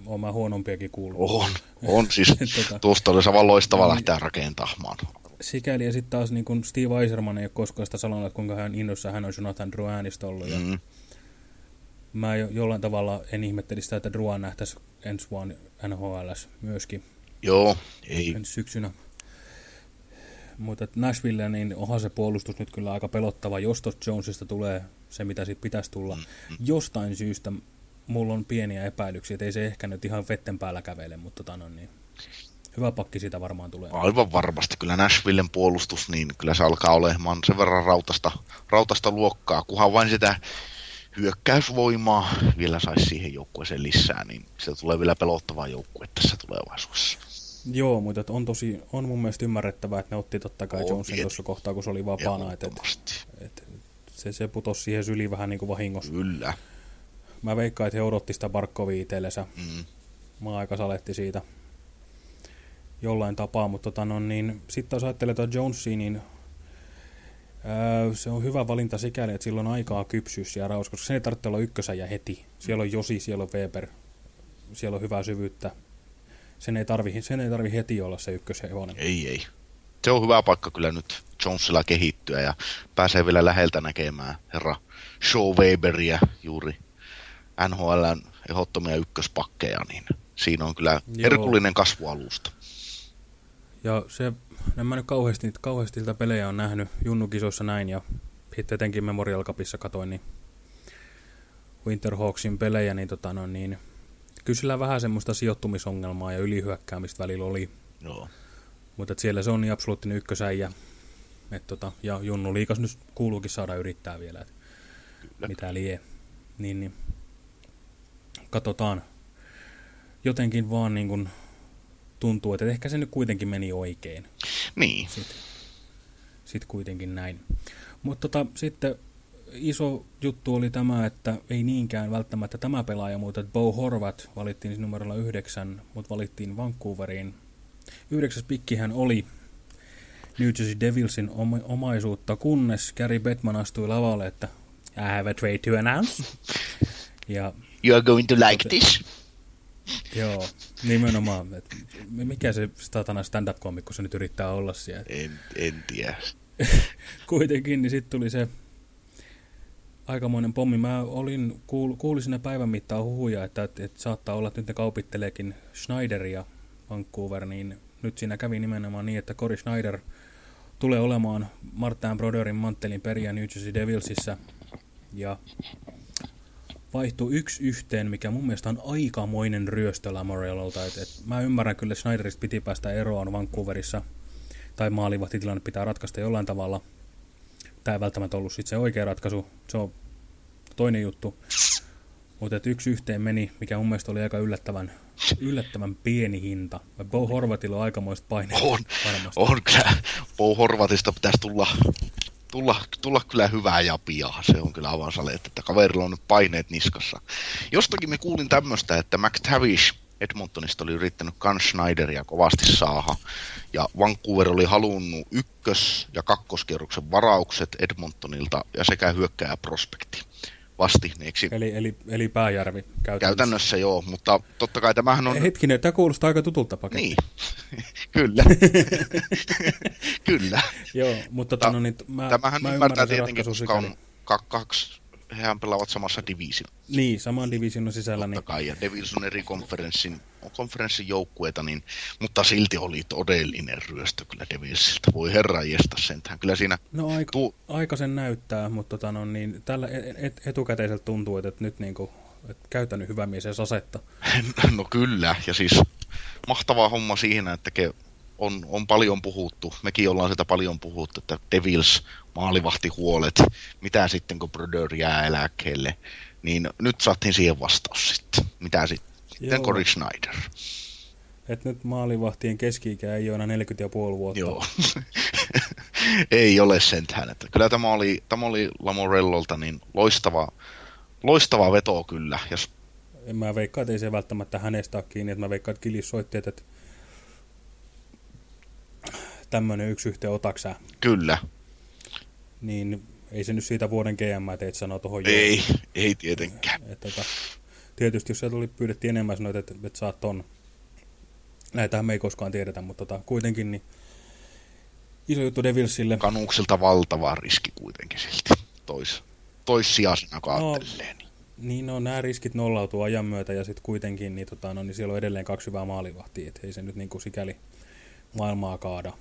Speaker 1: oon mä huonompiakin kuullut.
Speaker 2: on, on siis,
Speaker 1: Tota-
Speaker 2: tuosta olisi aivan loistava
Speaker 1: Niin.
Speaker 2: lähteä rakentamaan.
Speaker 1: Sikäli, ja sitten taas niin kun Steve Eiserman ei ole koskaan sitä sanonut, että kuinka hän innossa hän on Jonathan Drouinista ollut. Ja
Speaker 2: Mm,
Speaker 1: mä jo, jollain tavalla en ihmetteli sitä, että Drouin nähtäisi ensi vuonna NHLs myöskin
Speaker 2: joo, ei,
Speaker 1: ensi syksynä. Mutta Nashville, niin onhan se puolustus nyt kyllä aika pelottava, jos tuosta Jonesista tulee se, mitä siitä pitäisi tulla.
Speaker 2: Mm,
Speaker 1: Jostain syystä mulla on pieniä epäilyksiä, että ei se ehkä nyt ihan vetten päällä kävele, mutta tota, no, niin, hyvä pakki siitä varmaan tulee.
Speaker 2: Aivan varmasti. Kyllä Nashvillen puolustus, niin kyllä se alkaa olemaan sen verran rautasta, rautasta luokkaa, kunhan vain sitä hyökkäysvoimaa vielä saisi siihen joukkueeseen lisää, niin se tulee vielä pelottava joukkue tässä tulevaisuudessa.
Speaker 1: Joo, mutta et on tosi, on mun mielestä ymmärrettävää, että ne otti totta kai
Speaker 2: On
Speaker 1: Jonesin tuossa kohtaa, kun se oli vapaana, et,
Speaker 2: Ehdottomasti.
Speaker 1: et, se, se putosi siihen syliin vähän niin kuin vahingossa.
Speaker 2: Kyllä.
Speaker 1: Mä veikkaan, että he odotti sitä Barkovia itsellensä.
Speaker 2: Mm.
Speaker 1: Mä aika saletti siitä jollain tapaa, mutta tota, no, niin, sitten taas ajattelee Jonesia, niin se on hyvä valinta sikäli, että sillä on aikaa kypsyä siellä raus, koska sen ei tarvitse olla ykkösäjä heti. Siellä on Josi, siellä on Weber, siellä on hyvää syvyyttä. Sen ei tarvi, sen ei tarvi heti olla se ykköshevonen.
Speaker 2: Ei, ei. Se on hyvä paikka kyllä nyt Jonesilla kehittyä ja pääsee vielä läheltä näkemään herra Shaw Weberia juuri NHLn ehdottomia ykköspakkeja, niin siinä on kyllä herkullinen kasvualusta.
Speaker 1: Ja se, en mä nyt kauheasti, kauheasti niitä pelejä on nähnyt junnukisoissa näin ja sitten etenkin Memorial Cupissa katoin niin Winterhawksin pelejä, niin, tota, no, niin kyllä sillä vähän semmoista sijoittumisongelmaa ja ylihyökkäämistä välillä oli,
Speaker 2: Joo.
Speaker 1: mutta siellä se on niin absoluuttinen ykkösäijä. Et, tota, ja Junnu liikas nyt kuuluukin saada yrittää vielä, et
Speaker 2: Kyllä.
Speaker 1: mitä lie. Niin, niin. Katsotaan. Jotenkin vaan niin kun tuntuu, että ehkä se nyt kuitenkin meni oikein.
Speaker 2: Niin.
Speaker 1: Sitten kuitenkin näin. Mutta tota, sitten iso juttu oli tämä, että ei niinkään välttämättä tämä pelaaja, mutta Bo Horvat valittiin siis numerolla yhdeksän, mutta valittiin Vancouveriin. Yhdeksäs pikkihän oli New Jersey Devilsin oma- omaisuutta, kunnes Gary Bettman astui lavalle, että I have a trade to announce. Ja
Speaker 2: You are going to like this.
Speaker 1: joo, nimenomaan, että mikä se satana stand-up-komikko se nyt yrittää olla siellä.
Speaker 2: En, en tiedä.
Speaker 1: kuitenkin, niin sitten tuli se aikamoinen pommi. Mä olin, kuul, kuulin siinä päivän mittaan huhuja, että, että, että saattaa olla, että nyt ne kaupitteleekin Schneideria Vancouver, niin nyt siinä kävi nimenomaan niin, että Cory Schneider tulee olemaan Martin Broderin manttelin perijä New Jersey Devilsissä ja vaihtui yksi yhteen, mikä mun mielestä on aikamoinen ryöstö Lamorielolta. Et, et mä ymmärrän kyllä, että Schneiderista piti päästä eroon Vancouverissa, tai maalivahtitilanne pitää ratkaista jollain tavalla. Tämä ei välttämättä ollut sit se oikea ratkaisu, se on toinen juttu. Mutta yksi yhteen meni, mikä mun mielestä oli aika yllättävän, yllättävän pieni hinta. Bo Horvatilla on aikamoista paineita
Speaker 2: On,
Speaker 1: varmasti.
Speaker 2: on kyllä. Bo Horvatista pitäisi tulla, tulla, tulla kyllä hyvää ja pian. Se on kyllä aivan että kaverilla on nyt paineet niskassa. Jostakin me kuulin tämmöistä, että McTavish Edmontonista oli yrittänyt kans Schneideria kovasti saaha. Ja Vancouver oli halunnut ykkös- ja kakkoskierroksen varaukset Edmontonilta ja sekä hyökkääjä prospekti. Vastineeksi.
Speaker 1: Eli, eli, eli Pääjärvi
Speaker 2: käytännössä. Käytännössä joo, mutta totta kai tämähän on...
Speaker 1: Hetkinen, tämä kuulostaa aika tutulta paketti.
Speaker 2: Niin, kyllä. kyllä.
Speaker 1: joo, mutta
Speaker 2: Ta
Speaker 1: no, niin, mä,
Speaker 2: tämähän
Speaker 1: mä
Speaker 2: ymmärtää tietenkin, koska on kaksi hehän pelaavat samassa division.
Speaker 1: Niin, saman divisionin sisällä.
Speaker 2: Totta niin. kai, ja Devils on eri konferenssin, konferenssin joukkueita, niin, mutta silti oli todellinen ryöstö kyllä Devilsiltä. Voi herra jästä sentään. Kyllä siinä...
Speaker 1: No aika, tu... aika sen näyttää, mutta tota, no, niin, tällä et, etukäteiseltä tuntuu, että, että nyt niin kuin, että käytänyt hyvä mies asetta.
Speaker 2: no kyllä, ja siis mahtava homma siinä, että ke, on, on paljon puhuttu, mekin ollaan sitä paljon puhuttu, että Devils maalivahtihuolet, mitä sitten kun Brodeur jää eläkkeelle, niin nyt saatiin siihen vastaus sitten. Mitä sitten? Sitten Cory Schneider.
Speaker 1: Et nyt maalivahtien keski ei ole enää 40,5 vuotta.
Speaker 2: Joo. ei ole sentään. Että kyllä tämä oli, tämä oli Lamorellolta niin loistava, loistava veto kyllä. Jos...
Speaker 1: En mä veikkaa, että ei se välttämättä hänestä ole kiinni. Että mä veikkaan, että Kilis soitti, että tämmöinen yksi yhteen otaksä.
Speaker 2: Kyllä.
Speaker 1: Niin ei se nyt siitä vuoden GM teet sanoa tuohon
Speaker 2: Ei, jo. ei tietenkään.
Speaker 1: Et, et, tota, tietysti jos sieltä oli pyydettiin enemmän sanoit, että, että saat ton. Näitähän me ei koskaan tiedetä, mutta tota, kuitenkin niin iso juttu Devilsille.
Speaker 2: Kanuksilta valtava riski kuitenkin silti. Tois, toissijaisena kaattelee.
Speaker 1: No, niin no, nämä riskit nollautuu ajan myötä ja sitten kuitenkin niin, tota, no, niin siellä on edelleen kaksi hyvää maalivahtia, että ei se nyt niin kuin sikäli maailmaa kaada.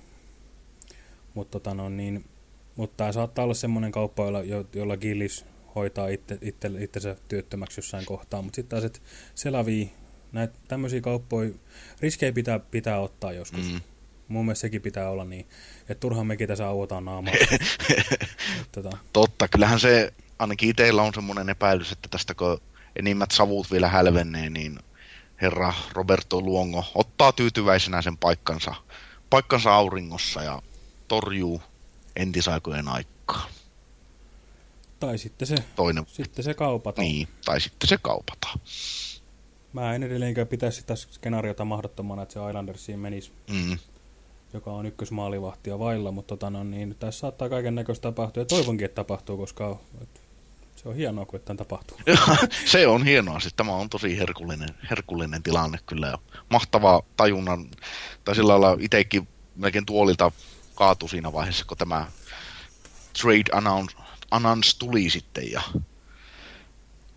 Speaker 1: Mutta tota, no, niin, mut tämä saattaa olla semmoinen kauppa, jolla, jolla Gillis hoitaa itse, itse, itsensä työttömäksi jossain kohtaa. Mutta sitten taas, että Selavi, näitä tämmöisiä kauppoja, riskejä pitää, pitää ottaa joskus. Mm. Mun mielestä sekin pitää olla niin, että turhaan mekin tässä auotaan naamaa.
Speaker 2: tota. Totta, kyllähän se, ainakin teillä on semmoinen epäilys, että tästä kun enimmät savut vielä hälvenee, niin herra Roberto Luongo ottaa tyytyväisenä sen paikkansa, paikkansa auringossa ja torjuu entisaikojen aikaa.
Speaker 1: Tai sitten se,
Speaker 2: Toinen.
Speaker 1: sitten se kaupataan.
Speaker 2: Niin, tai sitten se kaupataan.
Speaker 1: Mä en edelleenkään pitäisi sitä skenaariota mahdottomana, että se Islandersiin menisi, mm. joka on ykkösmaalivahtia vailla, mutta tota, no, niin, tässä saattaa kaiken näköistä tapahtua, ja toivonkin, että tapahtuu, koska se on hienoa, kun tämä tapahtuu.
Speaker 2: se on hienoa, siis tämä on tosi herkullinen, herkullinen tilanne kyllä, ja mahtava tajunnan, tai sillä lailla itsekin melkein tuolilta kaatui siinä vaiheessa, kun tämä trade announce, announce tuli sitten ja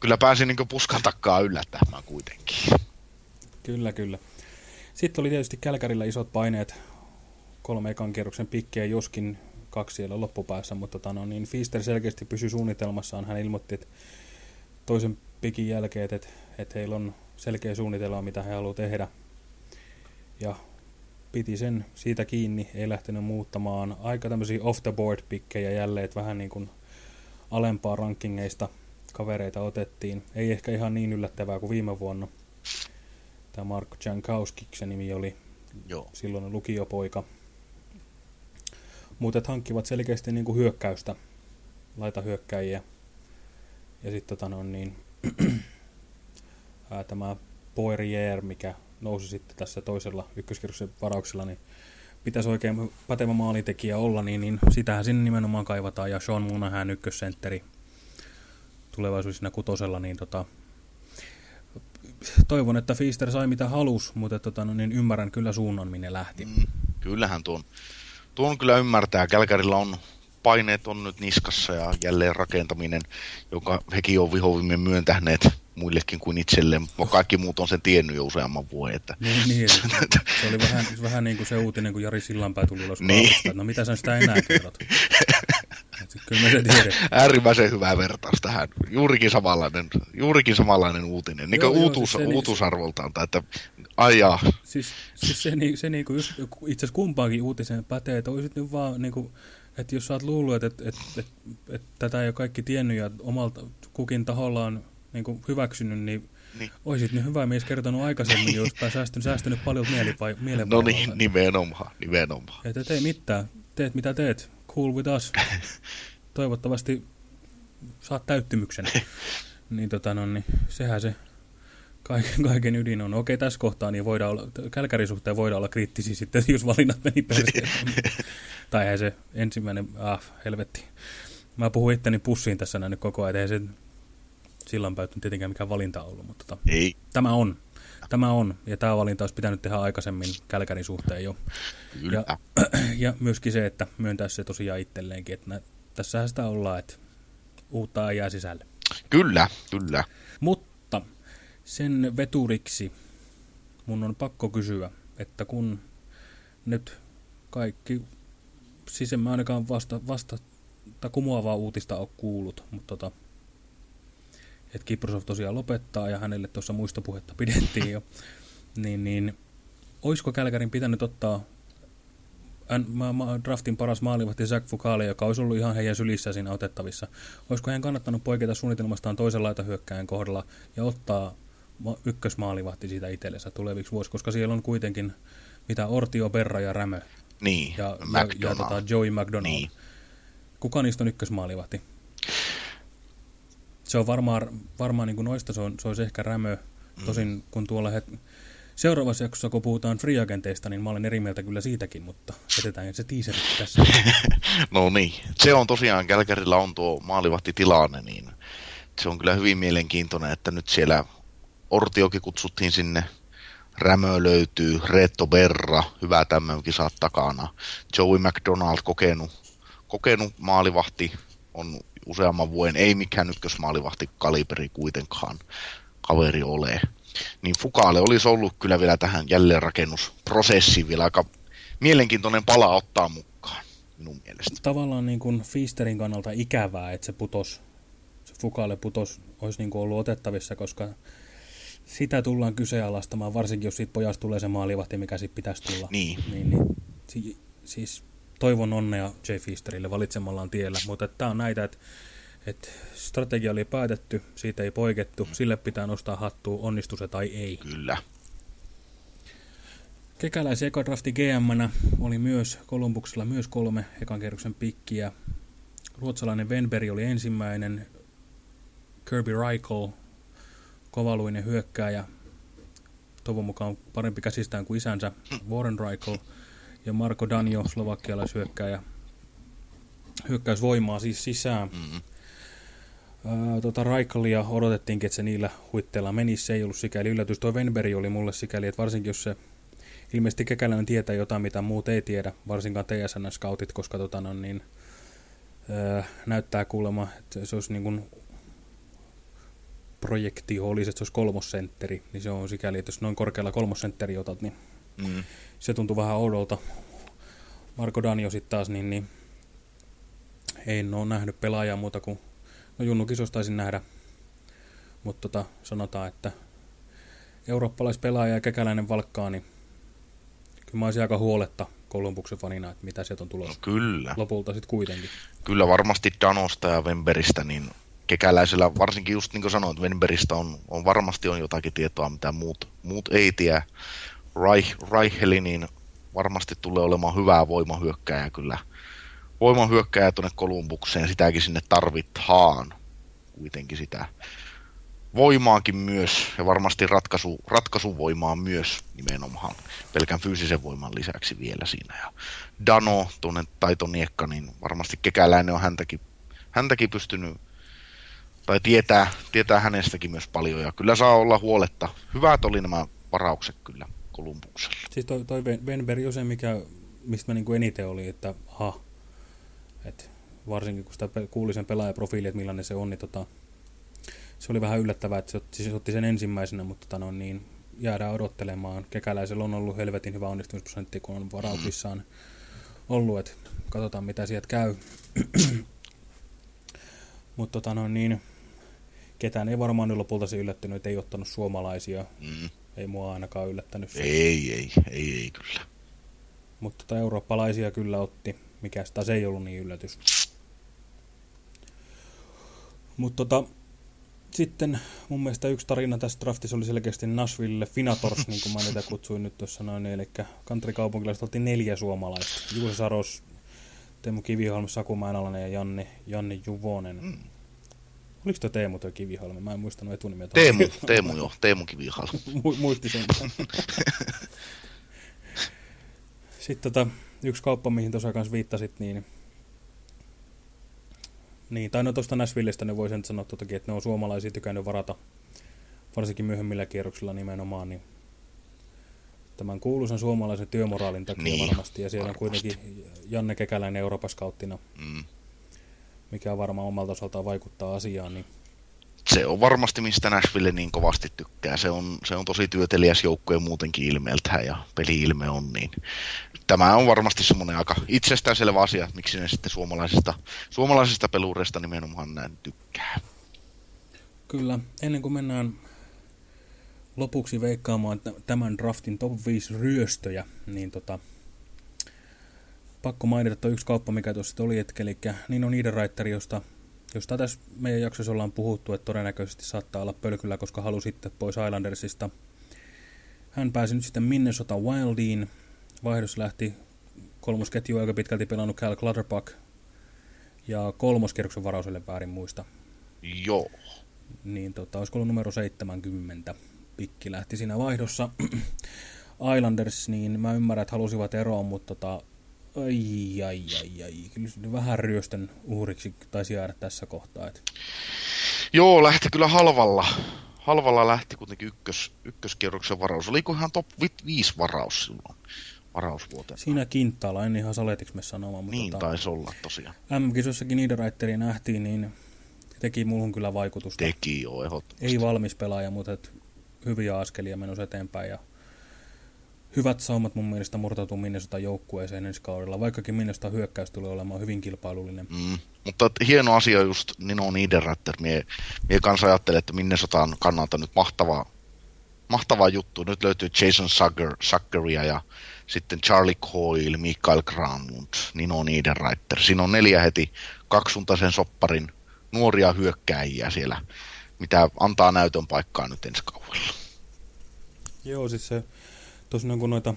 Speaker 2: kyllä pääsin niin puskan takkaa yllättämään kuitenkin.
Speaker 1: Kyllä, kyllä. Sitten oli tietysti Kälkärillä isot paineet kolme ekan kierroksen pikkejä, joskin kaksi siellä loppupäässä, mutta tota, no, niin Fister selkeästi pysyi suunnitelmassaan. Hän ilmoitti, että toisen pikin jälkeen, että, että heillä on selkeä suunnitelma, mitä he haluavat tehdä. Ja piti sen siitä kiinni, ei lähtenyt muuttamaan. Aika tämmöisiä off the board pikkejä jälleen, että vähän niin kuin alempaa rankingeista kavereita otettiin. Ei ehkä ihan niin yllättävää kuin viime vuonna. Tämä Mark Jankowski, se nimi oli Joo. silloin lukiopoika. Mutta hankkivat selkeästi niin kuin hyökkäystä, laita hyökkäjiä. Ja sitten tota no, niin, tämä Poirier, mikä nousi sitten tässä toisella ykköskierroksen varauksella, niin pitäisi oikein pätevä maalitekijä olla, niin, niin sitähän sinne nimenomaan kaivataan. Ja Sean Munahan ykkössentteri tulevaisuudessa kutosella, niin tota, toivon, että Fister sai mitä halus, mutta tota, no, niin ymmärrän kyllä suunnan, minne lähti. Mm,
Speaker 2: kyllähän tuon, tuon kyllä ymmärtää. Kälkärillä on paineet on nyt niskassa ja jälleen rakentaminen, joka hekin on vihovimmin myöntäneet muillekin kuin itselleen. Kaikki muut on sen tiennyt jo useamman vuoden. Että...
Speaker 1: Niin, niin se oli vähän, vähän niin kuin se uutinen, kun Jari Sillanpää tuli ulos niin. No mitä sä sitä enää kerrot? Kyllä me se tiedetään.
Speaker 2: Äärimmäisen hyvä vertaus tähän. Juurikin samanlainen, juurikin samanlainen uutinen. Niin kuin uutuus, siis uutuusarvoltaan. Tai että ajaa.
Speaker 1: Siis, siis se, se, se niin kuin just, itse asiassa kumpaankin uutiseen pätee, että olisit nyt vaan niin kuin, että jos sä oot luullut, että, että, että, että, että tätä ei ole kaikki tiennyt ja omalta kukin tahollaan niin kuin hyväksynyt, niin, niin. olisit nyt hyvä mies kertonut aikaisemmin, jos pää säästynyt, säästynyt paljon mielipaikalta.
Speaker 2: No niin, nimenomaan, nimenomaan.
Speaker 1: Että tee mitään, teet mitä teet, cool with us. Toivottavasti saat täyttymyksen. niin, tota, no, niin sehän se kaiken, kaiken ydin on. Okei, tässä kohtaa niin voidaan olla, Kälkärin suhteen voidaan olla kriittisiä sitten, jos valinnat meni perseen. tai eihän se ensimmäinen, ah, helvetti. Mä puhun itteni pussiin tässä näin koko ajan, se sillanpää nyt tietenkään mikään valinta ollut, mutta tota,
Speaker 2: Ei,
Speaker 1: tämä on. Tämä on, ja tämä valinta olisi pitänyt tehdä aikaisemmin Kälkärin suhteen jo.
Speaker 2: kyllä.
Speaker 1: Ja, ja myöskin se, että myöntää se tosiaan itselleenkin, että nä, tässähän sitä ollaan, että uutta ei jää sisälle.
Speaker 2: Kyllä, kyllä.
Speaker 1: Mutta sen veturiksi mun on pakko kysyä, että kun nyt kaikki, siis en mä ainakaan vasta, vasta tai kumoavaa uutista ole kuullut, mutta tota, että Kiprosov tosiaan lopettaa ja hänelle tuossa muistopuhetta pidettiin jo, niin, niin olisiko Kälkärin pitänyt ottaa N- ma- ma- draftin paras maalivahti Zach Fukale, joka olisi ollut ihan heidän sylissä siinä otettavissa. Olisiko hän kannattanut poiketa suunnitelmastaan toisen laitahyökkäjän kohdalla ja ottaa ykkösmaalivahti siitä itsellensä tuleviksi vuosiksi, koska siellä on kuitenkin mitä Ortio, Berra ja Rämö
Speaker 2: Niin,
Speaker 1: ja, ja, ja
Speaker 2: McDonald.
Speaker 1: tota Joey McDonald.
Speaker 2: Niin.
Speaker 1: Kuka niistä on ykkösmaalivahti? Se on varmaan, varmaan niin kuin noista, se, on, se olisi ehkä Rämö. Tosin kun tuolla het... seuraavassa jaksossa, kun puhutaan free agenteista, niin mä olen eri mieltä kyllä siitäkin, mutta jätetään se teaseri tässä.
Speaker 2: No niin, se on tosiaan, Kälkärillä on tuo maalivahtitilanne, niin se on kyllä hyvin mielenkiintoinen, että nyt siellä Ortiokin kutsuttiin sinne, Rämö löytyy, Reetto Berra, hyvä tämmöinen kisat takana, Joey McDonald kokenut, kokenut maalivahti, on useamman vuoden, ei mikään ykkösmaalivahti kaliberi kuitenkaan kaveri ole. Niin Fukaale olisi ollut kyllä vielä tähän jälleenrakennusprosessiin vielä aika mielenkiintoinen pala ottaa mukaan, minun mielestä.
Speaker 1: Tavallaan niin kuin Fisterin kannalta ikävää, että se putos, se Fukalle putos olisi niin kuin ollut otettavissa, koska sitä tullaan kyseenalaistamaan, varsinkin jos siitä pojasta tulee se maalivahti, mikä siitä pitäisi tulla.
Speaker 2: Niin.
Speaker 1: niin, niin si, siis toivon onnea Jay Fisterille valitsemallaan tiellä, mutta tämä on näitä, että et strategia oli päätetty, siitä ei poikettu, sille pitää nostaa hattua, onnistu se tai ei.
Speaker 2: Kyllä.
Speaker 1: Kekäläisen eka drafti gm oli myös Kolumbuksella myös kolme ekan kerroksen pikkiä. Ruotsalainen Venberg oli ensimmäinen, Kirby Reichel, kovaluinen hyökkääjä, toivon mukaan parempi käsistään kuin isänsä Warren Reichel ja Marko Danjo, slovakialaishyökkääjä, hyökkäysvoimaa siis sisään.
Speaker 2: Mm.
Speaker 1: Ää, tota Raikalia odotettiinkin, että se niillä huitteilla menisi. Se ei ollut sikäli yllätys. Tuo Venberg oli mulle sikäli, että varsinkin jos se ilmeisesti Kekäläinen tietää jotain, mitä muut ei tiedä, varsinkaan TSN-scoutit, koska tota, no, niin, ää, näyttää kuulemma, että se olisi niin kuin projekti olisi, että se olisi kolmosentteri, niin se on sikäli, että jos noin korkealla kolmosentteri otat, niin
Speaker 2: Mm.
Speaker 1: se tuntuu vähän oudolta. Marko Danjo sitten taas, niin, niin ei ole nähnyt pelaajaa muuta kuin, no Junnu kisosta taisin nähdä, mutta tota, sanotaan, että eurooppalaispelaaja ja kekäläinen valkkaa, niin kyllä mä olisin aika huoletta Kolumbuksen fanina, että mitä sieltä on
Speaker 2: No
Speaker 1: tulossa.
Speaker 2: kyllä.
Speaker 1: Lopulta sitten kuitenkin.
Speaker 2: Kyllä varmasti Danosta ja Wemberistä, niin kekäläisellä, varsinkin just niin kuin sanoit, Wemberistä on, on varmasti on jotakin tietoa, mitä muut, muut ei tiedä. Reich, Reicheli, niin varmasti tulee olemaan hyvää voimahyökkääjää kyllä. Voimahyökkääjä tuonne Kolumbukseen, sitäkin sinne tarvitaan kuitenkin sitä voimaakin myös, ja varmasti ratkaisu, ratkaisuvoimaa myös nimenomaan, pelkän fyysisen voiman lisäksi vielä siinä. Ja Dano, tuonne Taito Niekka, niin varmasti kekäläinen on häntäkin, häntäkin pystynyt, tai tietää, tietää hänestäkin myös paljon, ja kyllä saa olla huoletta. Hyvät oli nämä varaukset kyllä Kolumbuksella.
Speaker 1: Siis toi, toi Ven- Venberg on se, mikä, mistä mä niin kuin eniten oli, että ha, et varsinkin kun sitä kuuli sen pelaajaprofiili, että millainen se on, niin tota, se oli vähän yllättävää, että se otti, se otti sen ensimmäisenä, mutta tota, no, niin, jäädään odottelemaan. Kekäläisellä on ollut helvetin hyvä onnistumisprosentti, kun on varauksissaan ollut, että katsotaan mitä sieltä käy. mutta tota, no, niin, ketään ei varmaan nyt lopulta se yllättynyt, että ei ottanut suomalaisia.
Speaker 2: Mm.
Speaker 1: Ei mua ainakaan yllättänyt se.
Speaker 2: Ei, ei, ei, ei kyllä.
Speaker 1: Mutta tota eurooppalaisia kyllä otti, mikä taas ei ollut niin yllätys. Mutta tota, sitten mun mielestä yksi tarina tässä draftissa oli selkeästi Nashville Finators, niin kuin mä niitä kutsuin nyt tuossa noin. Eli countrykaupunkilaiset oltiin neljä suomalaista. Juuse Saros, Teemu Kiviholm, Saku Mäenalainen ja Janne, Janne Juvonen. Mm. Oliko tuo Teemu tuo Kiviholm? Mä en muistanut etunimeä.
Speaker 2: Teemu, Teemu joo, Teemu Kivihal.
Speaker 1: Mu- muisti sen. Sitten tota, yksi kauppa, mihin tuossa kanssa viittasit, niin Niin, tai no tuosta Nashvillestä ne voisi sanoa totakin, että ne on suomalaisia tykännyt varata, varsinkin myöhemmillä kierroksilla nimenomaan, niin tämän kuuluisan suomalaisen työmoraalin takia niin, varmasti. Ja siellä varmasti. on kuitenkin Janne Kekäläinen Euroopan skauttina, mm. Mikä varmaan omalta osaltaan vaikuttaa asiaan. Niin...
Speaker 2: Se on varmasti, mistä Nashville niin kovasti tykkää. Se on, se on tosi työtelijäs joukkue muutenkin ilmeeltään ja peli-ilme on niin. Tämä on varmasti semmoinen aika itsestäänselvä asia, miksi ne sitten suomalaisista, suomalaisista pelureista nimenomaan näin tykkää.
Speaker 1: Kyllä, ennen kuin mennään lopuksi veikkaamaan tämän draftin top 5 ryöstöjä, niin tota, pakko mainita tuo yksi kauppa, mikä tuossa oli, etkä, eli Nino Niederreiter, josta, josta tässä meidän jaksossa ollaan puhuttu, että todennäköisesti saattaa olla pölkyllä, koska halusi sitten pois Islandersista. Hän pääsi nyt sitten Minnesota Wildiin. Vaihdos lähti kolmosketju aika pitkälti pelannut Cal Clutterbuck ja kolmoskierroksen varauselle väärin muista.
Speaker 2: Joo.
Speaker 1: Niin tota, olisiko ollut numero 70 pikki lähti siinä vaihdossa. Islanders, niin mä ymmärrän, että halusivat eroa, mutta tota, ai, ai, ai, ai. Kyllä vähän ryöstön uhriksi taisi jäädä tässä kohtaa. Et.
Speaker 2: Joo, lähti kyllä halvalla. Halvalla lähti kuitenkin ykkös, ykköskierroksen varaus. Olikohan top 5 varaus silloin? Varausvuoteen.
Speaker 1: Siinä kintaalla, en ihan saletiksi me sanomaan.
Speaker 2: Mutta niin tota, taisi olla tosiaan.
Speaker 1: M-kisossakin Niederreiteri nähtiin, niin teki muuhun kyllä vaikutusta.
Speaker 2: Teki joo, ehdottomasti.
Speaker 1: Ei valmis pelaaja, mutta et hyviä askelia menossa eteenpäin ja hyvät saumat mun mielestä murtautuu Minnesota joukkueeseen ensi kaudella, vaikkakin Minnesota hyökkäys tulee olemaan hyvin kilpailullinen.
Speaker 2: Mm, mutta hieno asia just Nino Niederratter. Mie, mie kanssa ajattelen, että Minnesotaan kannalta nyt mahtava, mahtava juttu. Nyt löytyy Jason Sucker, Suckeria ja sitten Charlie Coyle, Mikael Granlund, Nino Niederreiter. Siinä on neljä heti kaksuntaisen sopparin nuoria hyökkääjiä siellä mitä antaa näytön paikkaa nyt ensi kaudella.
Speaker 1: Joo, siis se tosiaan kun noita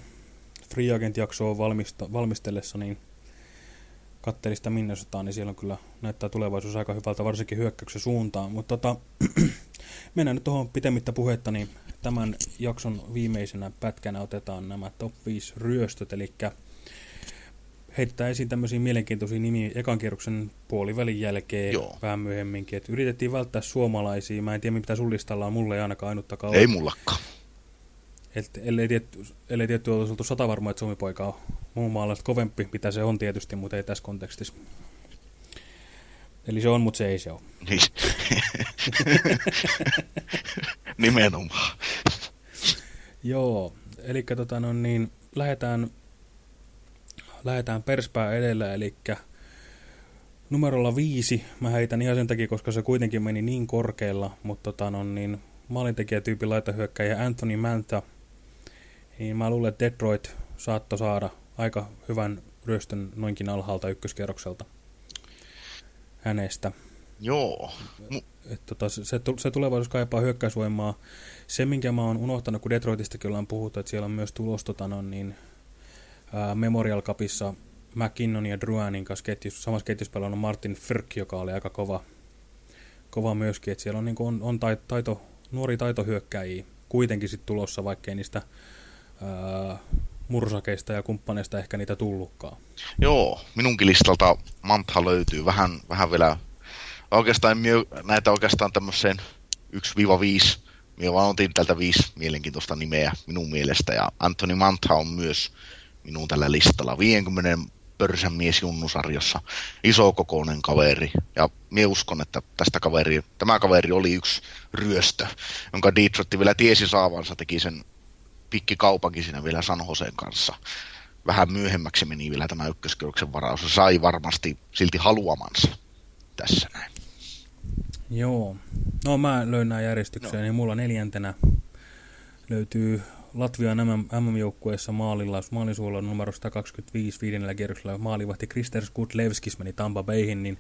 Speaker 1: Free Agent-jaksoa valmista, valmistellessa, niin katselin sitä Minnesotaan, niin siellä on kyllä näyttää tulevaisuus aika hyvältä, varsinkin hyökkäyksen suuntaan. Mutta tota, mennään nyt tuohon pitemmittä puhetta, niin tämän jakson viimeisenä pätkänä otetaan nämä top 5 ryöstöt, eli heittää esiin tämmöisiä mielenkiintoisia nimiä ekan kierroksen puolivälin jälkeen Joo. vähän myöhemminkin. Et yritettiin välttää suomalaisia. Mä en tiedä, mitä sun listalla on. Mulle ei ainakaan ainuttakaan
Speaker 2: Ei mullakaan.
Speaker 1: Et, ellei, tietty, ellei tietty olisi oltu sata varma, että Suomi-poika on muun maalaista kovempi, mitä se on tietysti, mutta ei tässä kontekstissa. Eli se on, mutta se ei se ole.
Speaker 2: Niin. Nimenomaan.
Speaker 1: Joo, eli tota, no, niin, lähdetään lähdetään perspää edellä, eli numerolla viisi, mä heitän ihan sen takia, koska se kuitenkin meni niin korkealla, mutta tota, no, niin, maalintekijätyypin laitahyökkäjä Anthony Manta, niin mä luulen, että Detroit saattoi saada aika hyvän ryöstön noinkin alhaalta ykköskierrokselta hänestä.
Speaker 2: Joo.
Speaker 1: Et, tota, se, se tulevaisuus kaipaa hyökkäysvoimaa. Se, minkä mä oon unohtanut, kun Detroitistakin ollaan puhuttu, että siellä on myös tulos tota, no, niin, Memorial Cupissa McKinnon ja Druanin kanssa ketjus, samassa ketjussa pelannut Martin Frk, joka oli aika kova, kova myöskin. että siellä on, niin on, on taito, nuori taitohyökkäjiä kuitenkin sit tulossa, vaikkei niistä ää, mursakeista ja kumppaneista ehkä niitä tullutkaan.
Speaker 2: Joo, minunkin listalta Mantha löytyy vähän, vähän vielä. Oikeastaan näitä oikeastaan tämmöiseen 1-5. Minä vaan otin tältä viisi mielenkiintoista nimeä minun mielestä. Ja Anthony Mantha on myös minun tällä listalla. 50 pörsän mies junnusarjossa. Iso kokoinen kaveri. Ja minä uskon, että tästä kaveri, tämä kaveri oli yksi ryöstö, jonka Detroit vielä tiesi saavansa, teki sen pikkikaupankin siinä vielä San Joseen kanssa. Vähän myöhemmäksi meni vielä tämä ykköskierroksen varaus. Sai varmasti silti haluamansa tässä näin.
Speaker 1: Joo. No mä löin nämä järjestykseen, no. niin mulla neljäntenä löytyy Latvian MM-joukkueessa maalilla, maalisuolla numero 125 viidennellä kierroksella maalivahti Krister Skutlevskis meni Tampa Bayhin, niin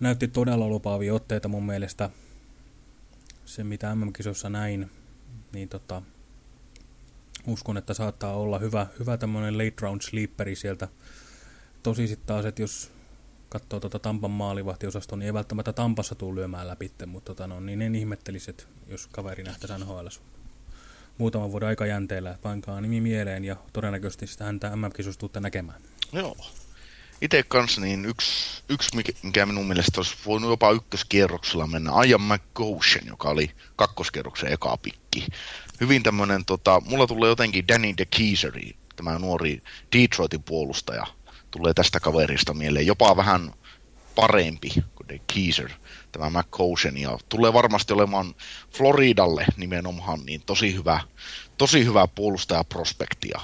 Speaker 1: näytti todella lupaavia otteita mun mielestä. Se mitä MM-kisossa näin, niin tota, uskon, että saattaa olla hyvä, hyvä tämmöinen late round sleeperi sieltä. Tosi sitten taas, että jos katsoo tuota Tampan maalivahtiosaston, niin ei välttämättä Tampassa tule lyömään läpi, mutta tota, no, niin en ihmettelisi, jos kaveri nähtäisi NHL muutaman vuoden aikajänteellä, että pankaa nimi mieleen ja todennäköisesti sitä häntä MM-kisusta näkemään.
Speaker 2: Joo. Itse kanssa niin yksi, yksi, mikä minun mielestä olisi voinut jopa ykköskierroksella mennä, Ian McGoshen, joka oli kakkoskierroksen eka pikki. Hyvin tämmöinen, tota, mulla tulee jotenkin Danny DeKeiseri, tämä nuori Detroitin puolustaja, tulee tästä kaverista mieleen. Jopa vähän parempi kuin De Keiser, tämä McCoshen, ja tulee varmasti olemaan Floridalle nimenomaan niin tosi hyvä, tosi hyvä puolustajaprospekti, ja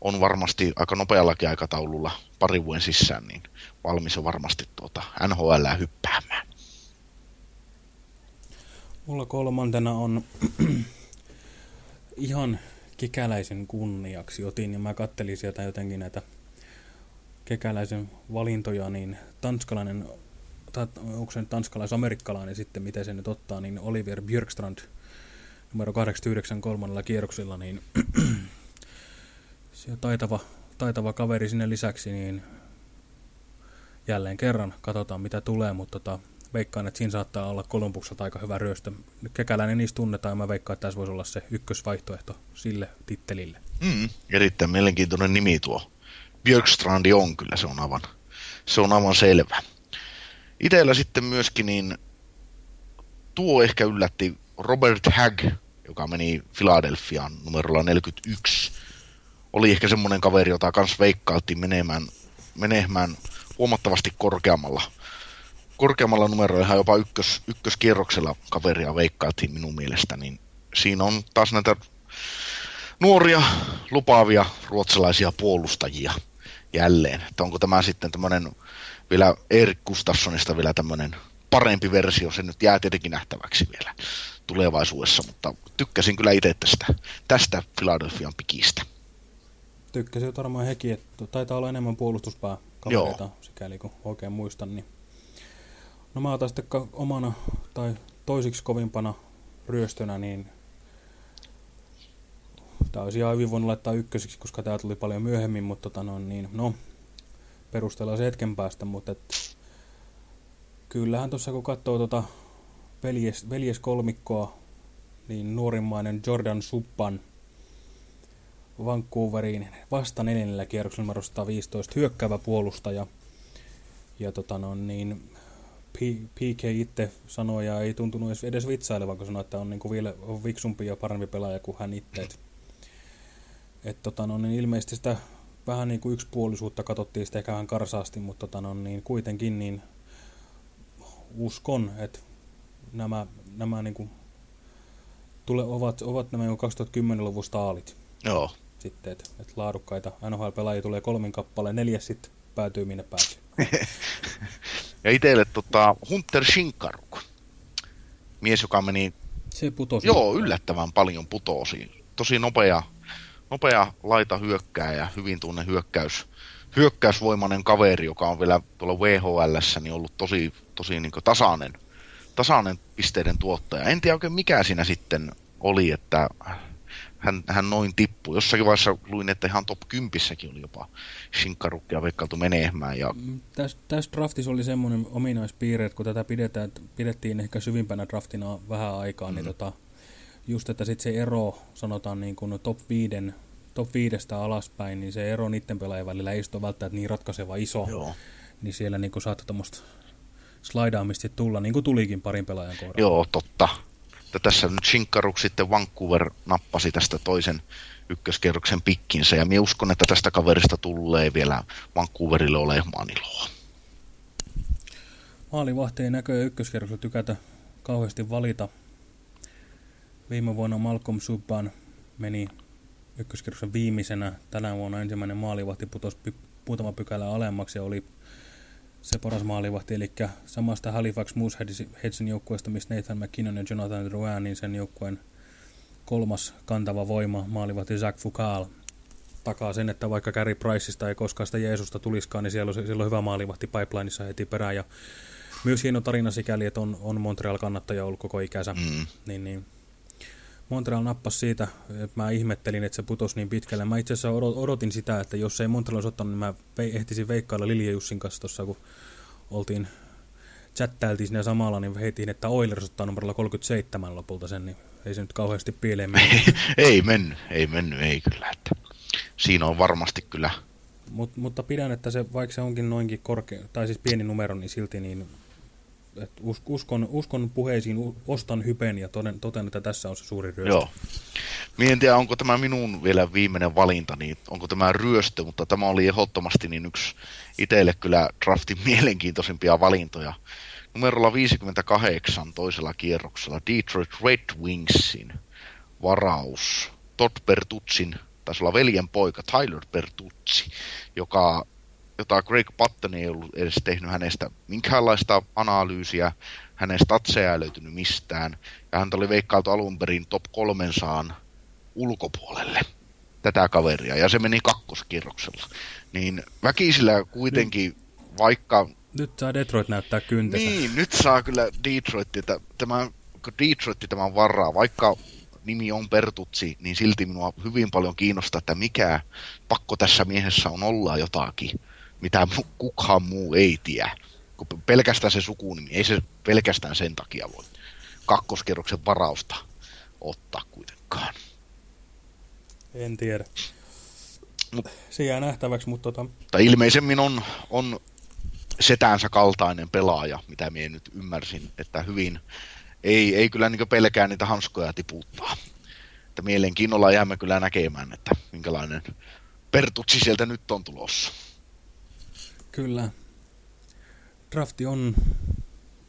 Speaker 2: on varmasti aika nopeallakin aikataululla pari vuoden sisään, niin valmis on varmasti tuota NHL hyppäämään.
Speaker 1: Mulla kolmantena on ihan kekäläisen kunniaksi otin, ja mä kattelin sieltä jotenkin näitä kekäläisen valintoja, niin tanskalainen, tai onko se nyt tanskalais-amerikkalainen sitten, miten se nyt ottaa, niin Oliver Björkstrand numero 89 kolmannella kierroksella, niin se taitava, taitava kaveri sinne lisäksi, niin jälleen kerran katsotaan mitä tulee, mutta tota, veikkaan, että siinä saattaa olla Kolumbukselta aika hyvä ryöstö. Kekäläinen niistä tunnetaan ja mä veikkaan, että tässä voisi olla se ykkösvaihtoehto sille tittelille.
Speaker 2: Mm, erittäin mielenkiintoinen nimi tuo. Björkstrandi on kyllä, se on aivan, se on aivan selvä. Itellä sitten myöskin niin tuo ehkä yllätti Robert Hagg, joka meni Philadelphiaan numerolla 41. Oli ehkä semmoinen kaveri, jota kans veikkailtiin menemään, menemään huomattavasti korkeammalla, korkeammalla numeroilla, ihan jopa ykkös, ykköskierroksella kaveria veikkailtiin minun mielestä, niin siinä on taas näitä nuoria, lupaavia ruotsalaisia puolustajia jälleen. Että onko tämä sitten tämmöinen vielä Erik Gustafssonista vielä tämmöinen parempi versio, se nyt jää tietenkin nähtäväksi vielä tulevaisuudessa, mutta tykkäsin kyllä itse tästä, tästä Philadelphian pikistä.
Speaker 1: Tykkäsin varmaan hekin, että taitaa olla enemmän puolustuspää kavereita, sikäli kun oikein muistan. Niin... No mä otan sitten omana tai toisiksi kovimpana ryöstönä, niin Tämä olisi ihan hyvin voinut laittaa ykkösiksi, koska tämä tuli paljon myöhemmin, mutta tota no, niin, no, perustellaan se hetken päästä, mutta et, kyllähän tuossa kun katsoo tota veljes, veljeskolmikkoa, niin nuorimmainen Jordan Suppan Vancouveriin vasta neljännellä kierroksella numero 115 hyökkäävä puolustaja. Ja tota no, niin PK itse sanoi ja ei tuntunut edes, edes vitsailevan, kun sanoi, että on niinku vielä viksumpi ja parempi pelaaja kuin hän itse. Et tota no, niin ilmeisesti sitä vähän niin kuin yksipuolisuutta katsottiin sitä ehkä vähän karsaasti, mutta tota no, niin kuitenkin niin uskon, että nämä, nämä niin kuin tule, ovat, ovat nämä 2010-luvun staalit.
Speaker 2: Joo.
Speaker 1: Sitten, että et laadukkaita NHL-pelaajia tulee kolmin kappaleen, neljäs sitten päätyy minne päätyy.
Speaker 2: ja itselle tota, Hunter Shinkaruk, mies, joka meni...
Speaker 1: Se putosi.
Speaker 2: Joo, yllättävän paljon putosi. Tosi nopea nopea laita hyökkääjä, hyvin tunne hyökkäys, hyökkäysvoimainen kaveri, joka on vielä tuolla WHL niin ollut tosi, tosi niin tasainen, tasainen pisteiden tuottaja. En tiedä oikein mikä siinä sitten oli, että hän, hän noin tippui. Jossakin vaiheessa luin, että ihan top 10 oli jopa Shinkarukkia veikkailtu menemään. Ja...
Speaker 1: Mm, tässä, tässä draftissa oli semmoinen ominaispiirre, että kun tätä pidetään, pidettiin ehkä syvimpänä draftina vähän aikaa, niin mm. niin tota, just, että sitten se ero, sanotaan niin kuin top 5 top 5 alaspäin, niin se ero niiden pelaajien välillä ei ole välttämättä niin ratkaiseva iso.
Speaker 2: Joo.
Speaker 1: Niin siellä niin saattoi tuommoista slaidaamista tulla, niin kuin tulikin parin pelaajan kohdalla.
Speaker 2: Joo, totta. Ja tässä nyt Shinkaruk sitten Vancouver nappasi tästä toisen ykköskerroksen pikkinsä, ja minä uskon, että tästä kaverista tulee vielä Vancouverille olemaan iloa.
Speaker 1: Maalivahti ei näköjään ykköskerroksella tykätä kauheasti valita. Viime vuonna Malcolm Subban meni ykköskierroksen viimeisenä. Tänä vuonna ensimmäinen maalivahti putosi py muutama pykälä alemmaksi ja oli se paras maalivahti, eli samasta Halifax Mooseheadsin joukkueesta, missä Nathan McKinnon ja Jonathan Drouin, niin sen joukkueen kolmas kantava voima, maalivahti Zach Foucault, takaa sen, että vaikka Gary Priceista ei koskaan sitä Jeesusta tuliskaan, niin siellä on, siellä on hyvä maalivahti pipelineissa heti perään. Ja myös hieno tarina sikäli, että on, on Montreal-kannattaja ollut koko ikänsä. Mm. Niin, niin Montreal nappasi siitä, että mä ihmettelin, että se putosi niin pitkälle. Mä itse asiassa odotin sitä, että jos ei Montreal olisi ottanut, niin mä ehtisin veikkailla Lilja Jussin kanssa tuossa, kun oltiin chattailtiin siinä samalla, niin heitiin, että Oilers ottaa numerolla 37 lopulta sen, niin ei se nyt kauheasti pieleen mennyt.
Speaker 2: ei mennyt, ei mennyt, ei kyllä. Että siinä on varmasti kyllä
Speaker 1: Mut, mutta pidän, että se, vaikka se onkin noinkin korkea, tai siis pieni numero, niin silti niin, että us, uskon, uskon puheisiin, ostan hypen ja toden, toten, että tässä on se suuri ryöstö.
Speaker 2: Joo. Mie en tiedä, onko tämä minun vielä viimeinen valinta, niin onko tämä ryöstö, mutta tämä oli ehdottomasti niin yksi itselle kyllä draftin mielenkiintoisimpia valintoja. Numerolla 58 toisella kierroksella Detroit Red Wingsin varaus Todd Bertutsin, taisi olla veljen poika Tyler Bertutsi, joka, jota Greg Patton ei ollut edes tehnyt hänestä minkäänlaista analyysiä, hänen statseja ei löytynyt mistään, ja häntä oli veikkailtu alun perin top 300 ulkopuolelle tätä kaveria, ja se meni kakkoskierroksella. Niin väkisillä kuitenkin, vaikka
Speaker 1: nyt saa Detroit näyttää kyntensä.
Speaker 2: Niin, nyt saa kyllä Detroit, tämä, Detroit tämän varaa, vaikka nimi on Pertutsi, niin silti minua hyvin paljon kiinnostaa, että mikä pakko tässä miehessä on olla jotakin, mitä kukaan muu ei tiedä. Kun pelkästään se sukunimi, ei se pelkästään sen takia voi kakkoskerroksen varausta ottaa kuitenkaan.
Speaker 1: En tiedä. Mut, se jää nähtäväksi, mutta tota...
Speaker 2: Tai ilmeisemmin on, on setäänsä kaltainen pelaaja, mitä minä nyt ymmärsin, että hyvin ei, ei kyllä niin pelkää niitä hanskoja tiputtaa. Että mielenkiinnolla jäämme kyllä näkemään, että minkälainen pertutsi sieltä nyt on tulossa.
Speaker 1: Kyllä. Drafti on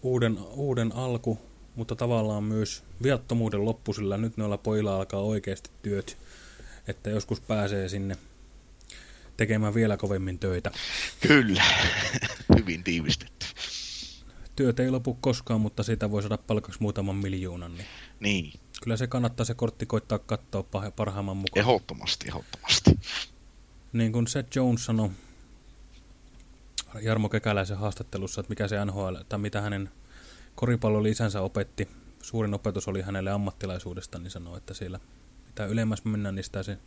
Speaker 1: uuden, uuden alku, mutta tavallaan myös viattomuuden loppu, sillä nyt noilla pojilla alkaa oikeasti työt, että joskus pääsee sinne tekemään vielä kovemmin töitä.
Speaker 2: Kyllä, hyvin tiivistetty.
Speaker 1: Työt ei lopu koskaan, mutta siitä voi saada palkaksi muutaman miljoonan. Niin,
Speaker 2: niin.
Speaker 1: Kyllä se kannattaa se kortti koittaa katsoa parhaimman mukaan.
Speaker 2: Ehdottomasti, ehdottomasti.
Speaker 1: Niin kuin Seth Jones sanoi Jarmo Kekäläisen haastattelussa, että mikä se NHL, tai mitä hänen koripallolisänsä opetti, suurin opetus oli hänelle ammattilaisuudesta, niin sanoi, että siellä mitä ylemmäs mennään, niin sitä se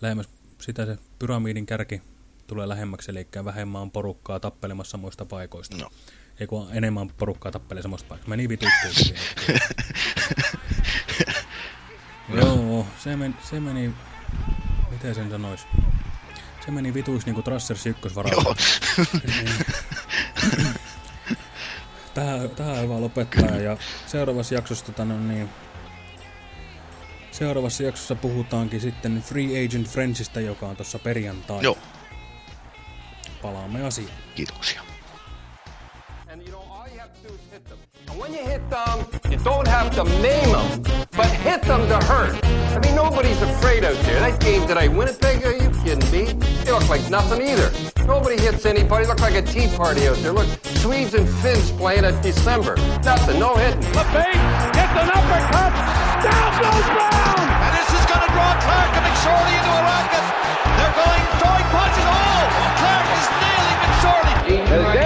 Speaker 1: lähemmäs sitä se pyramidin kärki tulee lähemmäksi, eli vähemmän on porukkaa tappelemassa samoista paikoista. No. Ei kun enemmän porukkaa tappelee samoista paikoista. Meni vituiksi. Joo, se meni, se meni, miten sen sanois? Se meni vituiksi niinku Trassers ykkösvaralla. tähän, tähän vaan lopettaa ja seuraavassa jaksossa tota, no, niin, Seuraavassa jaksossa puhutaankin sitten Free Agent Friendsista, joka on tuossa perjantaina.
Speaker 2: Joo.
Speaker 1: Palaamme asiaan.
Speaker 2: Kiitoksia.
Speaker 3: When you hit them, you don't have to maim them, but hit them to hurt. I mean, nobody's afraid out there. That game today, Winnipeg, are you kidding me? They look like nothing either. Nobody hits anybody. Look like a tea party out there. Look, Swedes and Finns playing at December. Nothing, no hitting.
Speaker 4: LeBate gets an uppercut. Down goes Brown.
Speaker 5: And this is going to draw Clark and McSorley into a racket. They're going, throwing punches. Oh, Clark is nailing McSorley.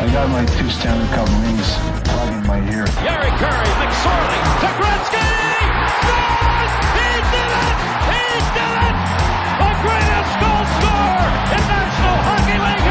Speaker 6: I got my two Stanley Cup rings plugged in my ear.
Speaker 4: Gary Curry, McSorley, to Gretzky! Scores! He did it! He did it! The greatest goal scorer in National Hockey League